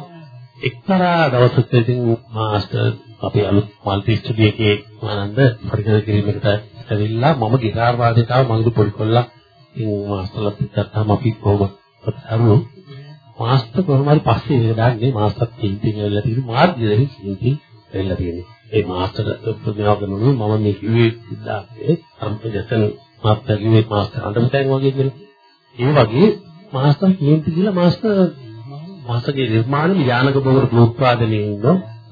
එක්තරා දවසක ඉතින් මාස්ටර් අපේ අලුත් මල්ටි ස්ටුඩියෝ එකේ ආනන්ද පරිගණක කිරීමකට ඇවිල්ලා මම ගිටාර් වාදකතාව මඟුරු පොඩි කොල්ලා ඉතින් මාස්ටර්ලා පිටත්තාම අපි කොහොම අරුණු මාස්ටර් කොහොම හරි පස්සේ ඒක දාන්නේ මාස්ටර් කින්ති කියලා තියෙන මාධ්‍ය දෙහි කින්ති වෙලා තියෙන්නේ. ඒ මාස්ටර් ප්‍රතිමාව කරනු මම මේ කිව්වේ සිද්ධාර්ථයේ සම්පජතන මාස්ටර් කිව්වේ මාස්ටර් අඬමතෙන් වගේ කියන්නේ ඒ වගේ මාස්ටර් කේන්ති කියලා මාස්ටර් මාසකේ නිර්මාණ යානක බවර ප්‍රෝත්පාදනයේ ඉන්න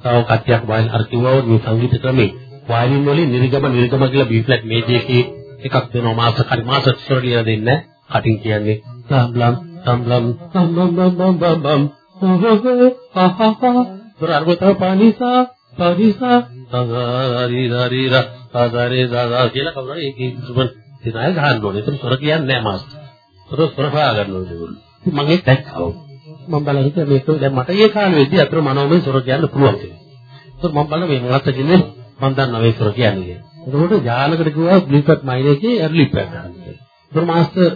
තව කට්ටියක් වයින් අර කිව්වා මේ සංගීත ක්‍රමේ වයින් වලින් නිර්ගම නිර්ගම කියලා B flat මේජේකේ එකක් දෙනවා මාස්ටර් කරි මාස්ටර් ස්ටෝරිය දෙන්නේ කටින් කියන්නේ සම්බ්ලම් සම්බ්ලම් සම්බම් බම් බම් බම් සහහ පහහ දරගතව පානිසා පරිසා සදාරි දරිර සදාරි දදා කියලා කවුරුහරි ඒක ඉන්ස්ට්‍රුමන්ට් ඉතනයි ගහන්න ඕනේ. ඒක සොර කියන්නේ නැහැ මාස්ටර්. ස්වර ස්වර හොයා ගන්න ඕනේ ඒගොල්ලෝ. මම ඒක දැක්කා. මම බලලා හිතුවා මේක දැන් මට ඒ කාලෙදී අතර මනෝමය සොර කියන්න පුළුවන් කියලා. ඒත් මම බලලා මේ මොකක්ද කියන්නේ මම දන්නවා මේ සොර කියන්නේ කියලා. එතකොට යාලකට කිව්වා බ්ලිප්පත් මයින් එකේ ඇර්ලිප් එකක් ගන්න කියලා. ඒත් මාස්ටර්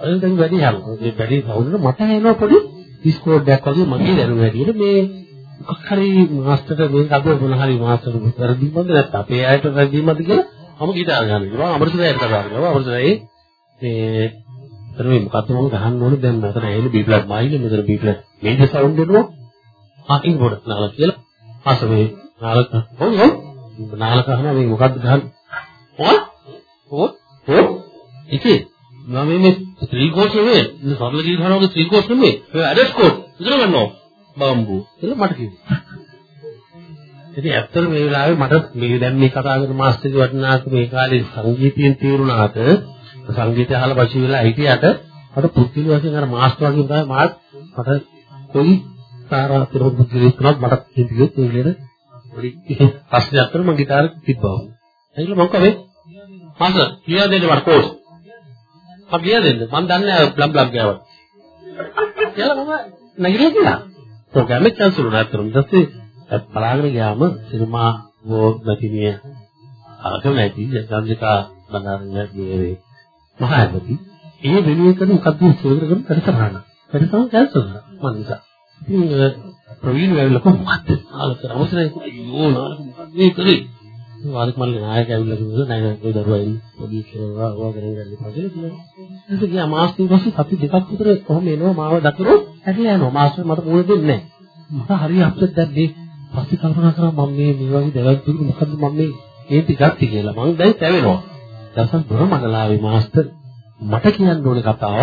අයින් දැන් වැඩි යනවා. මේ වැඩි සවුන්ඩ් මට එනවා පොඩි ඩිස්කෝඩ් එකක් වගේ මගේ දැනුම හැටියට මේ මොකක් හරි මාස්ටර්ට මේක අද මොන හරි මාස්ටර් වැරදිමද නැත්නම් අපේ අයට වැරදිමද කියලා මම ගිටාර ගන්න කිව්වා. අමරසුරයට කතා කරනවා. අමරසුරයි මේ එතන මේ මොකක්ද මම ගහන්න ඕනේ? දැන් මෙතන ඇහෙන B flat මයිල් මෙතන B flat මේජර් සවුන්ඩ් එනවා. ආ ඉන් පොඩ නාල කියලා. ආස මේ නාල ඔව් ඔව්. නාල කහන මේ මොකක්ද ගහන්නේ? ඔය ඔව් ඔව්. ඉතින් මම මේ ත්‍රිකෝෂ නෙමෙයි. මේ සරල කී ගහනවාගේ ත්‍රිකෝෂ නෙමෙයි. ඒ ඇඩස් කෝඩ් ඉතල ගන්නවා. බම්බු. කියලා මට කිව්වා. ඉතින් ඇත්තට මේ වෙලාවේ මට මේ දැන් මේ කතා කරන මාස්ටර්ගේ වටිනාකම මේ කාලේ සංගීතයෙන් තේරුණාට සංගීතය අහලා පසු වෙලා හිටියට මට පුදුම වශයෙන් අර මාස්ටර් වගේ තමයි මාත් මට කොයි තාරා තිරොත් පුදුලෙක් තුනක් මට හිතියොත් ඒ විදිහට පොඩි ප්‍රශ්නයක් කරලා මම ගිටාර තිබ්බා. ඒක මම කවේ මාස්ටර් කියලා දෙන්න මට කෝස්. මම කියලා දෙන්න. මම දන්නේ නැහැ ප්ලම් ප්ලම් කියවට. කියලා මම නැගිලා කියලා. ප්‍රෝග්‍රෑම් එක කැන්සල් වුණා අතරම. ඊට පස්සේ බලාගෙන ගියාම සිනමා වෝ නැතිනිය අකමැති ජන්ජිකා බණාරන්නේ මේ මහා ඇමති ඒ වෙනුවෙන් කරන මොකද්ද සෝදර කරන වැඩසටහන. එතකම කැන්සල් කරා මම නිසා. ඉතින් ප්‍රවීණ වෙලා කොහොමද? ආලක අවසරයි අයියෝ නාලක මොකද මේ කරේ? වාදක මල්ලේ නායක ඇවිල්ලා කිව්වා නෑ නෑ ඒ දරුවා ඉන්නේ පොඩි කියලා වා කරගෙන ගන්න පස්සේ කියලා. ඒක ගියා මාස්ටර් පස්සේ සති දෙකක් විතර කොහොම එනවා මාව දකිනවා ඇදලා යනවා මාස්ටර් මට මුල දෙන්නේ නෑ. මට හරි අප්සෙට් දැන් මේ පස්සේ කල්පනා කරා මම මේ මේ වගේ දේවල් පිළිබඳ මොකද්ද මම මේ ඒ ටිකක් කියලා මම දැන් තැවෙනවා. දවසක් දොර මගලාවේ මාස්ටර් මට කියන්න ඕනේ කතාව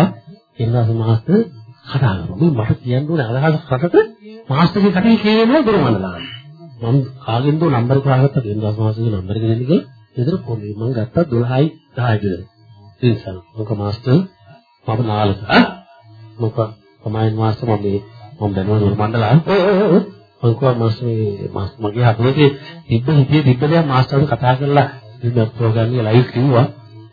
එන්නස මාස්ටර් කතා කරනවා. මට කියන්න ඕනේ අදහස් රටට මාස්ටර්ගේ කටේ කියනවා දොර මගලාවේ. මම කාගෙන්ද නම්බර එක අහගත්තා දෙන්නාස් මාසෙගේ නම්බර එක දෙන්න කියලා. ඊතර පොඩි මම ගත්තා 12යි 10යි කියලා. ඉතින් මොක මාස්ටර්? මම නාලක. ආ? මොක කමයින් මාස්ටර් මම මේ මම දන්නවා නුර මණ්ඩලා. මම කව මාස්ටර් මේ? මගේ හතුලේ තිබ්බ හිතේ තිබ්බ දේ මාස්ටර්ට කතා කරලා ඉතින් ප්‍රෝග්‍රෑම් එක ලයිව් කිව්වා.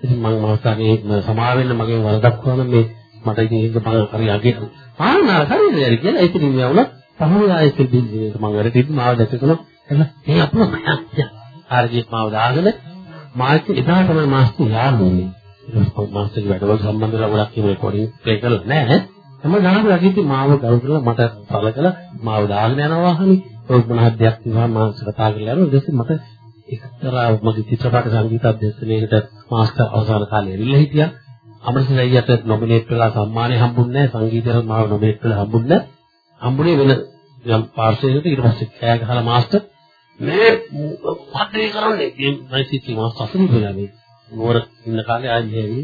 ඉතින් මම මාස්ටර්ගේ සමාව වෙන්න මගේ වරදක් වුණා මේ මට ඉතින් ඒක මම හරි අගේ ආ නාලක හරිද කියලා ඉතින් මේ වුණා. පහළ ආයෙත් බින්දේ මම වැඩ තිබ්බ මාව දැකගෙන එන්න මේ අපෝ හරියට මාව දාගෙන මාත් එදා තමයි මාස්ටර් යාළුවනේ. මාස්ටර්ගේ වැඩවල සම්බන්ධලා ගොඩක් මේ රෙකෝඩින් ප්ලේ කරලා නැහැ හැම දානම රකිද්දි මාව ගරු කරලා මට සලකලා මාව දාගෙන යනවා වාහනේ. ඔය මොනවද දෙයක් තියෙනවා මාව කතා කරලා යනවා. ඊට මට එක්තරා මගේ චිත්‍රපට සංගීත අධ්‍යක්ෂණයකට මාස්ටර් අවසාන කාලේ ඇවිල්ලා හිටියා. අමරසිංහ අයියට නොමිනේට් වෙලා සම්මානය හම්බුන්නේ නැහැ. සංගීතයට මාව නොමිනේට් වෙලා හම්බුන්නේ නැහැ. හම්බුනේ වෙන යම් පාර්ශ්වයකට ඊට පස්සේ කෑ ගහලා මාස්ටර්. මේ මොකද මේ කරන්නේ? මේ මයිසිටි මාස්ටර් අසුරු වෙලා මේ. නුවර ඉන්න කාලේ ආයෙ හැවි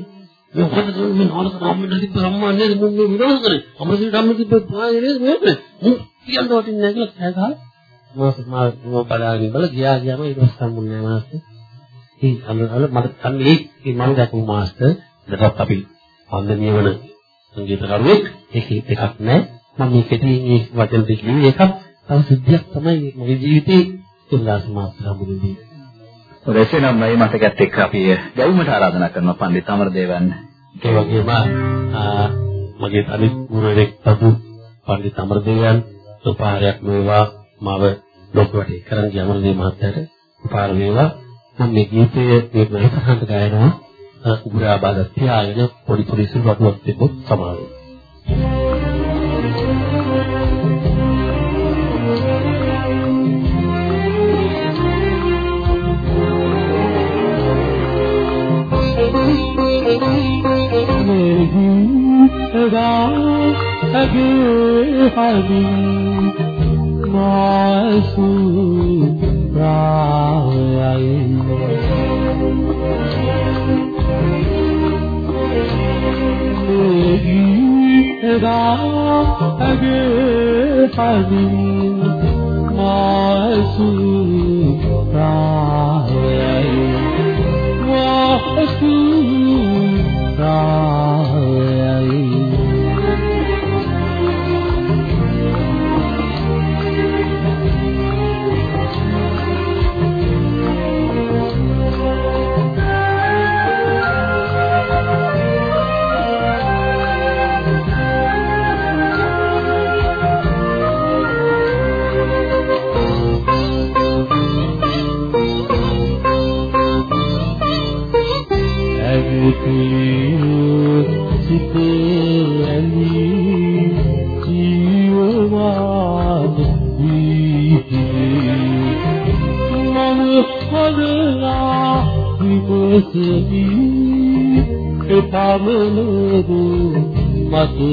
මේ මොකද කරන්නේ? මේ නාලක රාමෙන් තිබ්බ සම්මානයේ මුන් මේ විරෝධ කරේ අමරසිංහ ධම්ම තිබ්බ පායේ නේද? මේ මුන් කියන්න වටින්නේ නැහැ කියලා කෑ ගහලා මාස්ටර් මා මම බලාගෙන බල ගියා ගියාම ඊට පස්සේ හම්බුනේ මාස්ටර් ඒ අන්න මට අන්නේ ඒ මම දැකපු මාස්ටර් දැක්වත් අපි පන්දමිය වන සංගීතකරුවෙක් ඒක එකක් නැහැ මම මේකදී මේ වචන දෙක කිව්වේ ඒකත් තව සිද්ධියක් තමයි මගේ ජීවිතේ ඉල්ලා සමාස්තර හම්බුනේ. ඔරෙසේ නම් මේ මතකත් එක්ක අපි ගැවුමට ආරාධනා කරනවා පණ්ඩිත අමරදේවයන්. ඒ වගේම මගේ අනිත් ගුරුවරයෙක් පසු පණ්ඩිත අමරදේවයන් උපාරයක් වේවා මාව ලොකුවට කරන් ගිය. අමරදේව මහත්තයාට? උපාර වේවා මම මේ ගීතයේ මේ මහතහඬ ගායනවා. උගුරාබාද තියාගෙන පොඩි පොඩි සිල්වතුක් තිබ්බොත් සමාවෙයි. අගේ හදින් මාසු රායයි එදා අගේ හදින් මාසු රායයි මාසු රායයි පමනදු මතු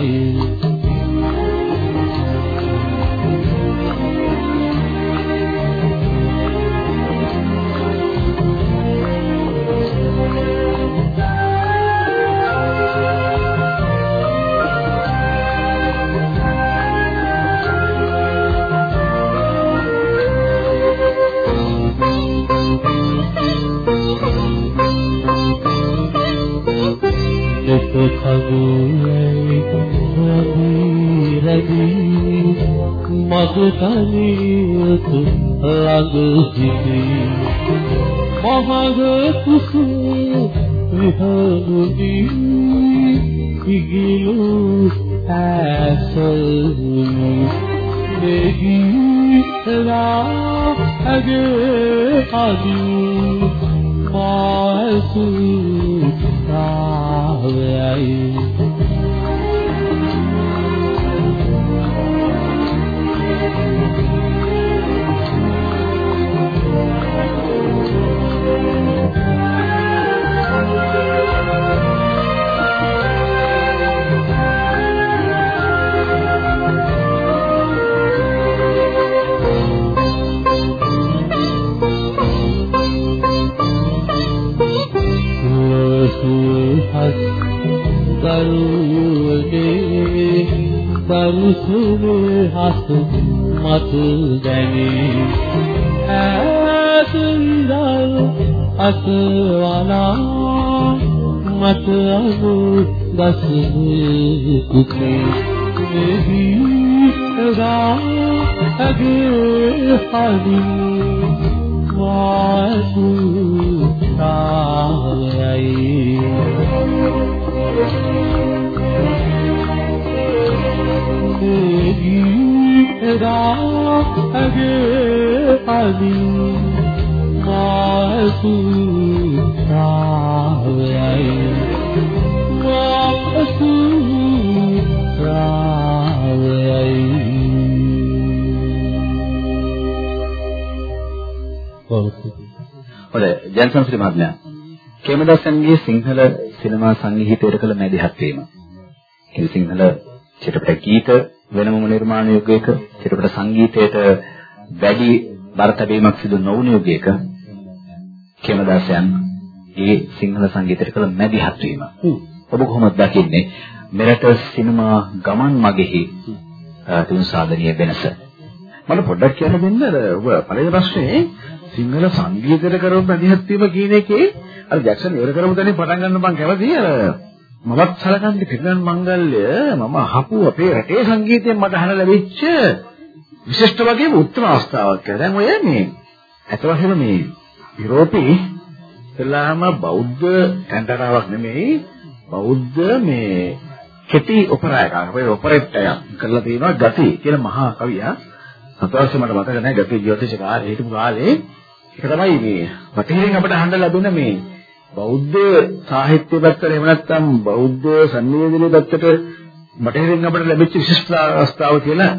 හිමි මෙහි එදා අගේ පරි මාසු රාවයයි කගුලයි රබි රබි මග තනියත ළඟ සිටි මහග කුසු විහරුනි ඉගිලු ඇසල්නි දෙහි අගේ අදියු පාසු රාවයයි දරුසුනේ හස මත දැනේ. ඈතුන්දල් අසවලා මත අනු දසනේ කුකේ එහි රා අගේ හදින් වාසු තායයි අගේ අලි මාසු රාවයයි මාසු රාවයයි හොඳයි. ජන්සන් ශ්‍රී මහත්මයා කේමදාසන්ගේ සිංහල සිනමා සංගීතයට කළ මැදිහත් වීම. ඒ සිංහල චිත්‍රපට ගීත වෙනමම නිර්මාණ යුගයක චිත්‍රපට සංගීතයට වැඩි බරතැබීමක් සිදු නොවුන යුගයක කේමදාසයන් ඒ සිංහල සංගීතයට කළ මැදිහත් වීම. ඔබ කොහොමද දකින්නේ මෙරට සිනමා ගමන් මගෙහි තුන් සාධනීය වෙනස? මම පොඩ්ඩක් කියන්න දෙන්න ඔබ පළවෙනි ප්‍රශ්නේ සිංහල සංගීතයට කරපු මැදිහත් වීම කියන එකේ අර ජැක්සන් ඉවර කරපු තැනින් පටන් ගන්න මම කැමතියි අර මමත් සලකන්නේ පිරිනන් මංගල්‍ය මම අහපු අපේ රටේ සංගීතයෙන් මට අහන්න ලැබිච්ච විශිෂ්ට වගේ උත්තර අවස්ථාවක් කියලා. දැන් ඔය මේ අත වශයෙන්ම මේ යුරෝපී ඉස්ලාම බෞද්ධ කැන්ටරාවක් නෙමෙයි බෞද්ධ මේ කෙටි ඔපරා එකක්. අපේ ඔපරෙට් එකක් කරලා තියෙනවා ගති කියලා මහා කවියා. සතවර්ෂ මට මතක නැහැ ගති ජ්‍යොතිෂ කාලේ හිටපු කාලේ ඒක තමයි මේ වටේරින් අපිට අහන්න ලැබුණ මේ බෞද්ධ සාහිත්‍ය පැත්තට එහෙම නැත්නම් බෞද්ධ සංවේදනයේ පැත්තට බටහිරින් අපිට ලැබිච්ච විශිෂ්ට අවස්ථාව කියලා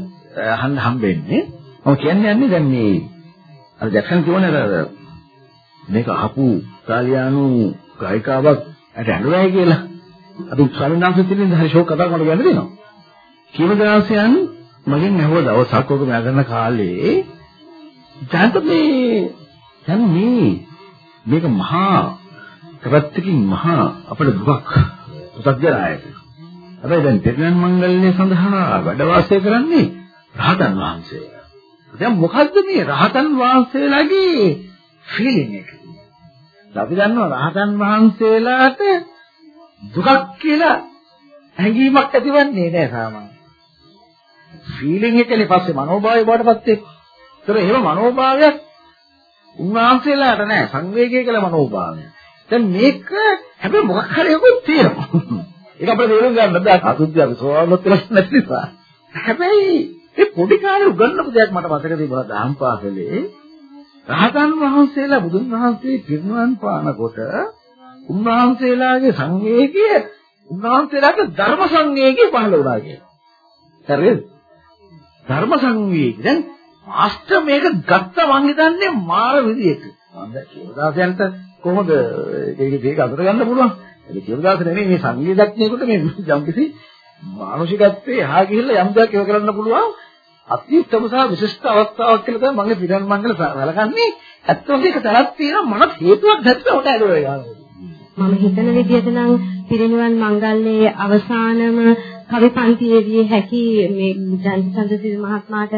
අහන්න හම්බෙන්නේ. මම කියන්නේ යන්නේ දැන් මේ අර ජැක්සන් කියවනේ අර මේක අහපු ඉතාලියානු ගායිකාවක් ඇට ඇඬුවයි කියලා. අපි ස්වාමීන් වහන්සේ හරි ෂෝක් කතාවක් මට කියන්න දෙනවා. කීමදාසයන් මගෙන් ඇහුව දවසක් ඔක මම කරන කාලේ දැන් මේ දැන් මේ මේක මහා පැවැත්මකින් මහා අපේ දුක් පුතග්ජනායක. හැබැයි දැන් දෙවියන් මංගල්‍ය සඳහා වැඩ වාසය කරන්නේ රහතන් වහන්සේලා. දැන් මොකද්ද මේ රහතන් වහන්සේලාගේ ෆීලිං එක? අපි දන්නවා රහතන් වහන්සේලාට දුකක් කියලා හැඟීමක් ඇතිවන්නේ නැහැ සාමාන්‍යයෙන්. ෆීලිං එකනේ පස්සේ මනෝභාවය බවටපත් වෙන්නේ. ඒතර එහෙම මනෝභාවයක් උන්වහන්සේලාට නෑ සංවේගය කියලා මනෝභාවය. දැන් මේක හැබැයි මොකක් හරි එකක් තියෙනවා. ඒක අපිට තේරුම් ගන්න බෑ අසුද්ධිය අපි සෝවාන්වත් වෙලා නැති නිසා. හැබැයි මේ පොඩි කාලේ උගන්වපු දෙයක් මට මතක තිබුණා දහම් පාසලේ. රහතන් වහන්සේලා බුදුන් වහන්සේ පිරිනුවන් පානකොට උන්වහන්සේලාගේ සංවේගය උන්වහන්සේලාට ධර්ම සංවේගය පහළ වුණා කියලා. හරිද? ධර්ම සංවේගය. දැන් මාස්ටර් මේක ගත්ත මං හිතන්නේ මාර විදියට. මම කියවදාසයන්ට කොහොමද ඒක දෙක අතර ගන්න පුළුවන්? ඒක කියවදාස නෙමෙයි මේ සංගීතඥයෙකුට මේ යම්කිසි මානසිකත්වයේ එහා ගිහිල්ලා යම් දෙයක් ඒව කරන්න පුළුවන්. අත්‍යුත්තම සහ විශිෂ්ට අවස්ථාවක් කියලා තමයි මගේ පිරන් මංගල සලකන්නේ. ඇත්තටම මේක තරක් තියෙනවා මනස හේතුවක් නැත්නම් උට ඇදලා යනවා. මම හිතන විදිහට නම් පිරිනිවන් මංගල්‍යයේ අවසානම කවි පන්තියේදී හැකි මේ ජන්සන්දසිරි මහත්මයාට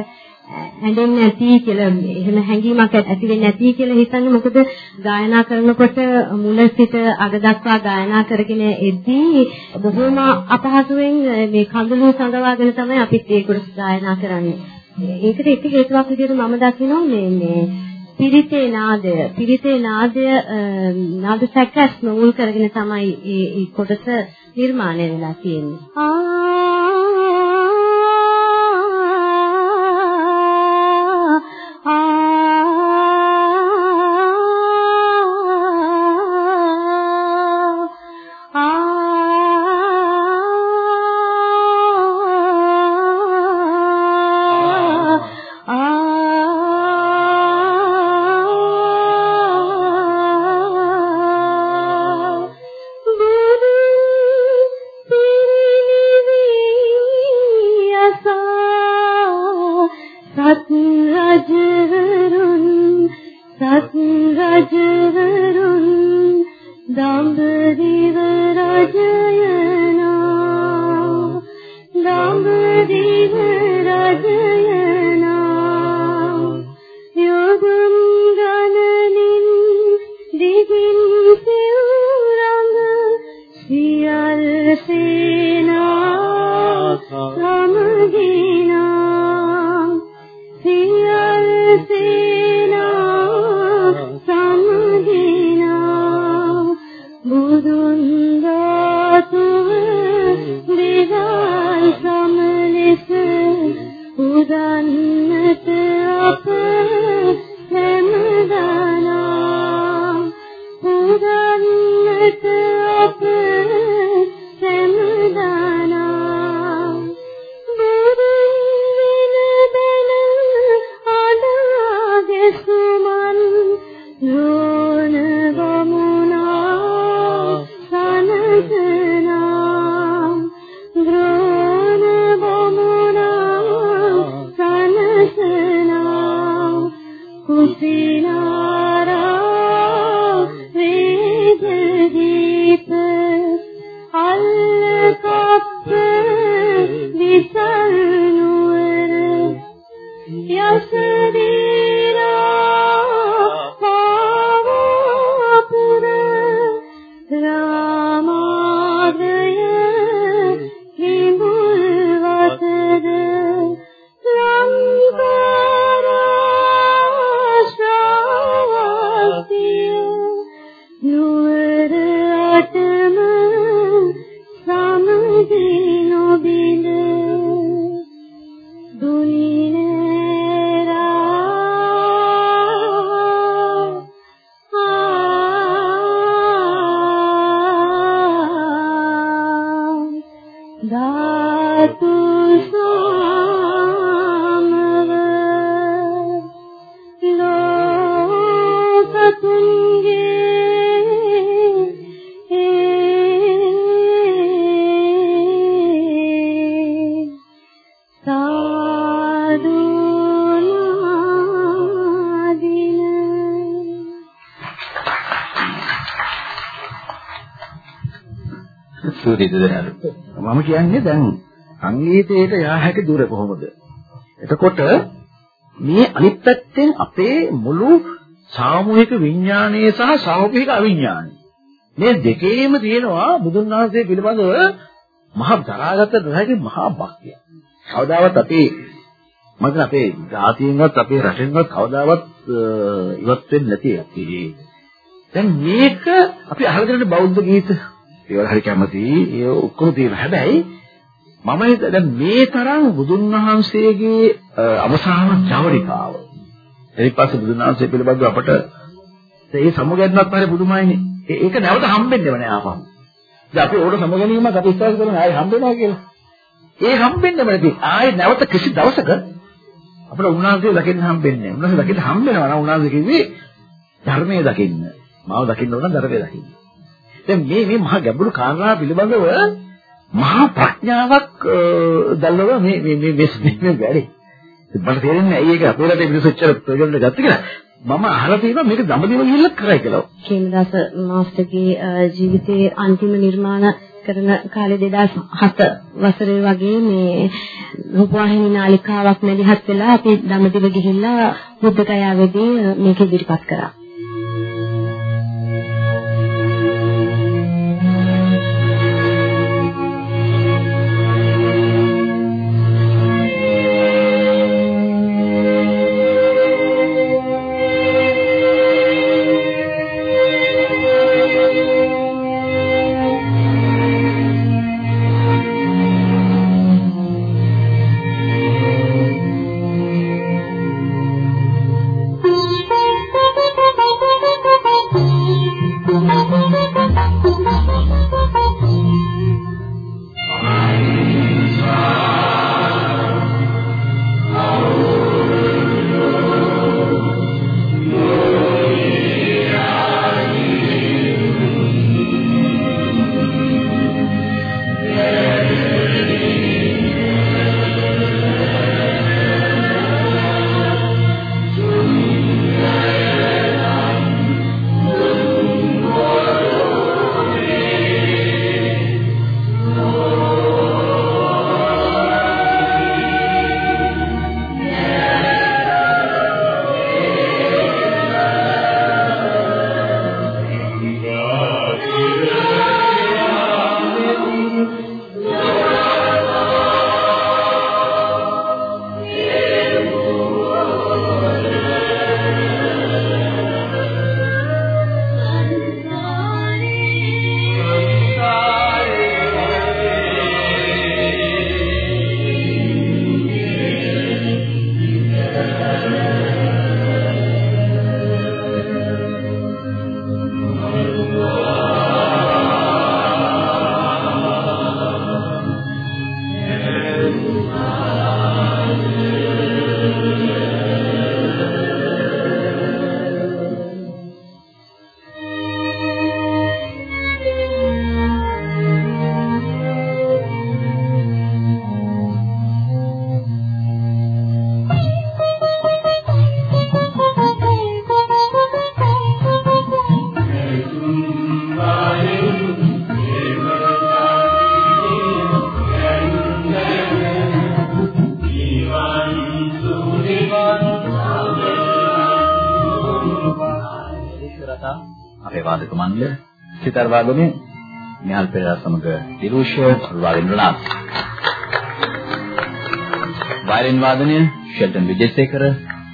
ඇඬෙන්නේ නැති කියලා එහෙම හැඟීමක් ඇති වෙන්නේ නැති කියලා හිතන්නේ මොකද ගායනා කරනකොට මුල සිට අග දක්වා ගායනා කරගෙන එද්දී බොහොම අපහසුවෙන් මේ කඳුළු සඳවාගෙන තමයි අපිත් ඒකට ගායනා කරන්නේ. ඒකට එක හේතුවක් විදිහට මම දකිනවා මේ මේ පිරිතේ නාදය පිරිතේ නාදය නාද සැකස් නෝල් කරගෙන තමයි මේ කොටස නිර්මාණය වෙලා තියෙන්නේ. ආ දඹදිව සූරි දෙදෙනාට. මම කියන්නේ දැන් සංගීතයට යා හැකි දුර කොහොමද? එතකොට මේ අනිත් පැත්තෙන් අපේ මුළු සාමූහික විඥානයේ සහ සාමූහික අවිඥානය. මේ දෙකේම තියෙනවා බුදුන් වහන්සේ පිළිබඳව මහා දරාගත නොහැකි මහා භක්තිය. කවදාවත් අපේ මම අපේ ජාතියෙන්වත් අපේ රටෙන්වත් කවදාවත් අ, ඉවත් වෙන්නේ නැති අපි. දැන් මේක අපි අහලා තියෙන බෞද්ධ ගීත ඒවල හරි කැමතියි ඒ ඔක්කොම තියෙනවා. හැබැයි මම හිත- දැන් මේ තරම් බුදුන් වහන්සේගේ අ, අවසාන ජවනිකාව. ඊට පස්සේ බුදුන් වහන්සේ පිළිබඳව අපට ඒ සමුගැන්මක් පහරේ බුදුමයිනේ. ඒ- ඒක නැවත හම්බෙන්නේම නෑ ආපහු. දැන් අපි ඕන සමුගැනීමක් අපි විශ්වාස කරනවා ආයෙ හම්බෙනවා කියලා. ඒ හම්බෙන්නේම නැති. ආයෙ නැවත කිසි දවසක අපිට උන්වහන්සේ දකින්න හම්බෙන්නේ නෑ. උන්වහන්සේ දකින්න හම්බෙනවා නම් උන්වහන්සේ කිව්වේ ධර්මයේ දකින්න. මාව දකින්න ඕන නම් ධර්මයේ දකින්න. දැන් මේ මේ මහා ගැඹුරු කාරණා පිළිබඳව මහා ප්‍රඥාවක් අ, දැල්වලා මේ මේ මේ මේ මේ වැඩේ. මට තේරෙන්නේ ඇයි ඒක අපේ රටේ මිනිස්සු එච්චර ප්‍රයෝජන ගත්ත කියලා. මම අහලා තියෙනවා මේක දඹදිව ගිහිල්ලා කරයි කියලා. කේමදාස මාස්ටර්ගේ අ, ජීවිතයේ අන්තිම නිර්මාණ කරන කාලේ 2007 වසරේ වගේ මේ රූපවාහිනී නාලිකාවක් මැදිහත් වෙලා අපි දඹදිව ගිහිල්ලා බුද්ධ ගයාවේදී අ, මේක ඉදිරිපත් කරා. සිතාර් වාදනයේ නිහල් පෙරේරා සමග දිලුෂ රාජේන්ද්‍රනාත් වයලින් වාදනය ෂෙල්ටන් විජේසේකර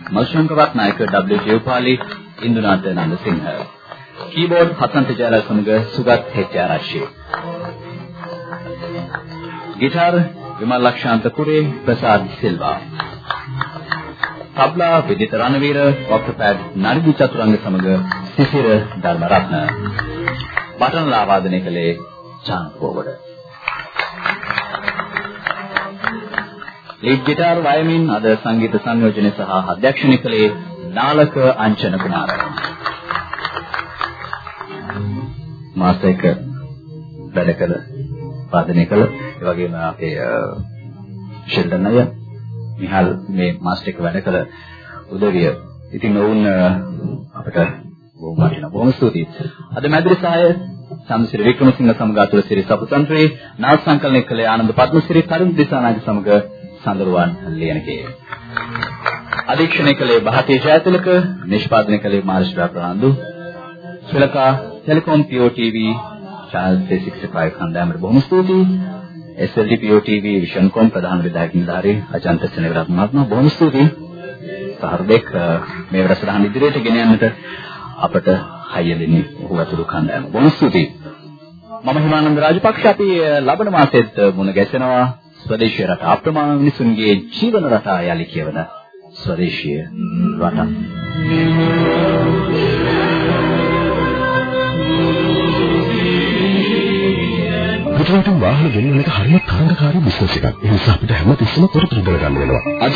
මල්ශංකවත් නායක W ජයපාලි ඉන්දුනාත නන්දසිංහ. කීබෝඩ් හසන්ත ජයලල් සමග සුගත් හෙච්චාරාශි ගිටාර් විමල් ලක්ෂාන්ත කුරේ ප්‍රසාද් සිල්වා. තබ්ලා විදිත රණවීර ඔක්ටෝපැඩ් නරිදු චතුරංග සමග සිසිර ධර්මරත්න. බටන්ලා වාදනය කළේ චාන්ත් පොවඩ ලීඩ් ගිටාර් වයමින් අද සංගීත සංයෝජනය සහ අධ්‍යක්ෂණය කළේ නාලක අංචන කුමාර මාස්ටර් වැඩ කළ වාදනය කළ ඒ වගේම අපේ ෂෙල්ටන් අය මිහල් මේ මාස්ටර් එක වැඩ කළ උදවිය. ඉතින් ඔවුන් අපිට බොහොම වටිනා බොහොම ස්තුතියි. අද මැදිරි සහාය සම්සිරි වික්‍රමසිංහ සමග අතුල සිරි සපුතන්ත්‍රේ නාද සංකලනය කළ ආනන්ද පද්මසිරි තරුණ දිසානායක සමග සඳරුවන් ලියනකේ. අධීක්ෂණය කළේ භාතී ජයතිලක නිෂ්පාදනය කළේ මාර්ෂ්ලා Fernando Sri Lanka Telecom PO TV channel 365 කණ්ඩායමට බොහොම ස්තුතියි. SLD PO TV විෂන්කොම් ප්‍රධාන විධායක නිලධාරී අජන්ත සෙනවිරත්න මහත්මයා බොහොම ස්තුතියි. සහෘදෙක් මේ වැඩසටහන ඉදිරියට ගෙන යන්නට අපට හයිය දෙන්නේ ඔහු අතුරු කණ්ඩායම. බොහොම ස්තුතියි. මම හිමානන්ද රාජපක්ෂ අපි ලබන මාසෙත් මුණ ගැසෙනවා ස්වදේශීය රට අප්‍රමාණ මිනිසුන්ගේ ජීවන රටා යලි කියවන ස්වදේශීය රට. පිටරටින් වාහන ගෙන්නන එක හරියට තරඟකාරී බිස්නස් එකක්. ඒ නිසා අපිට හැමතිස්සෙම තොරතුරු දැනගන්න වෙනවා. අද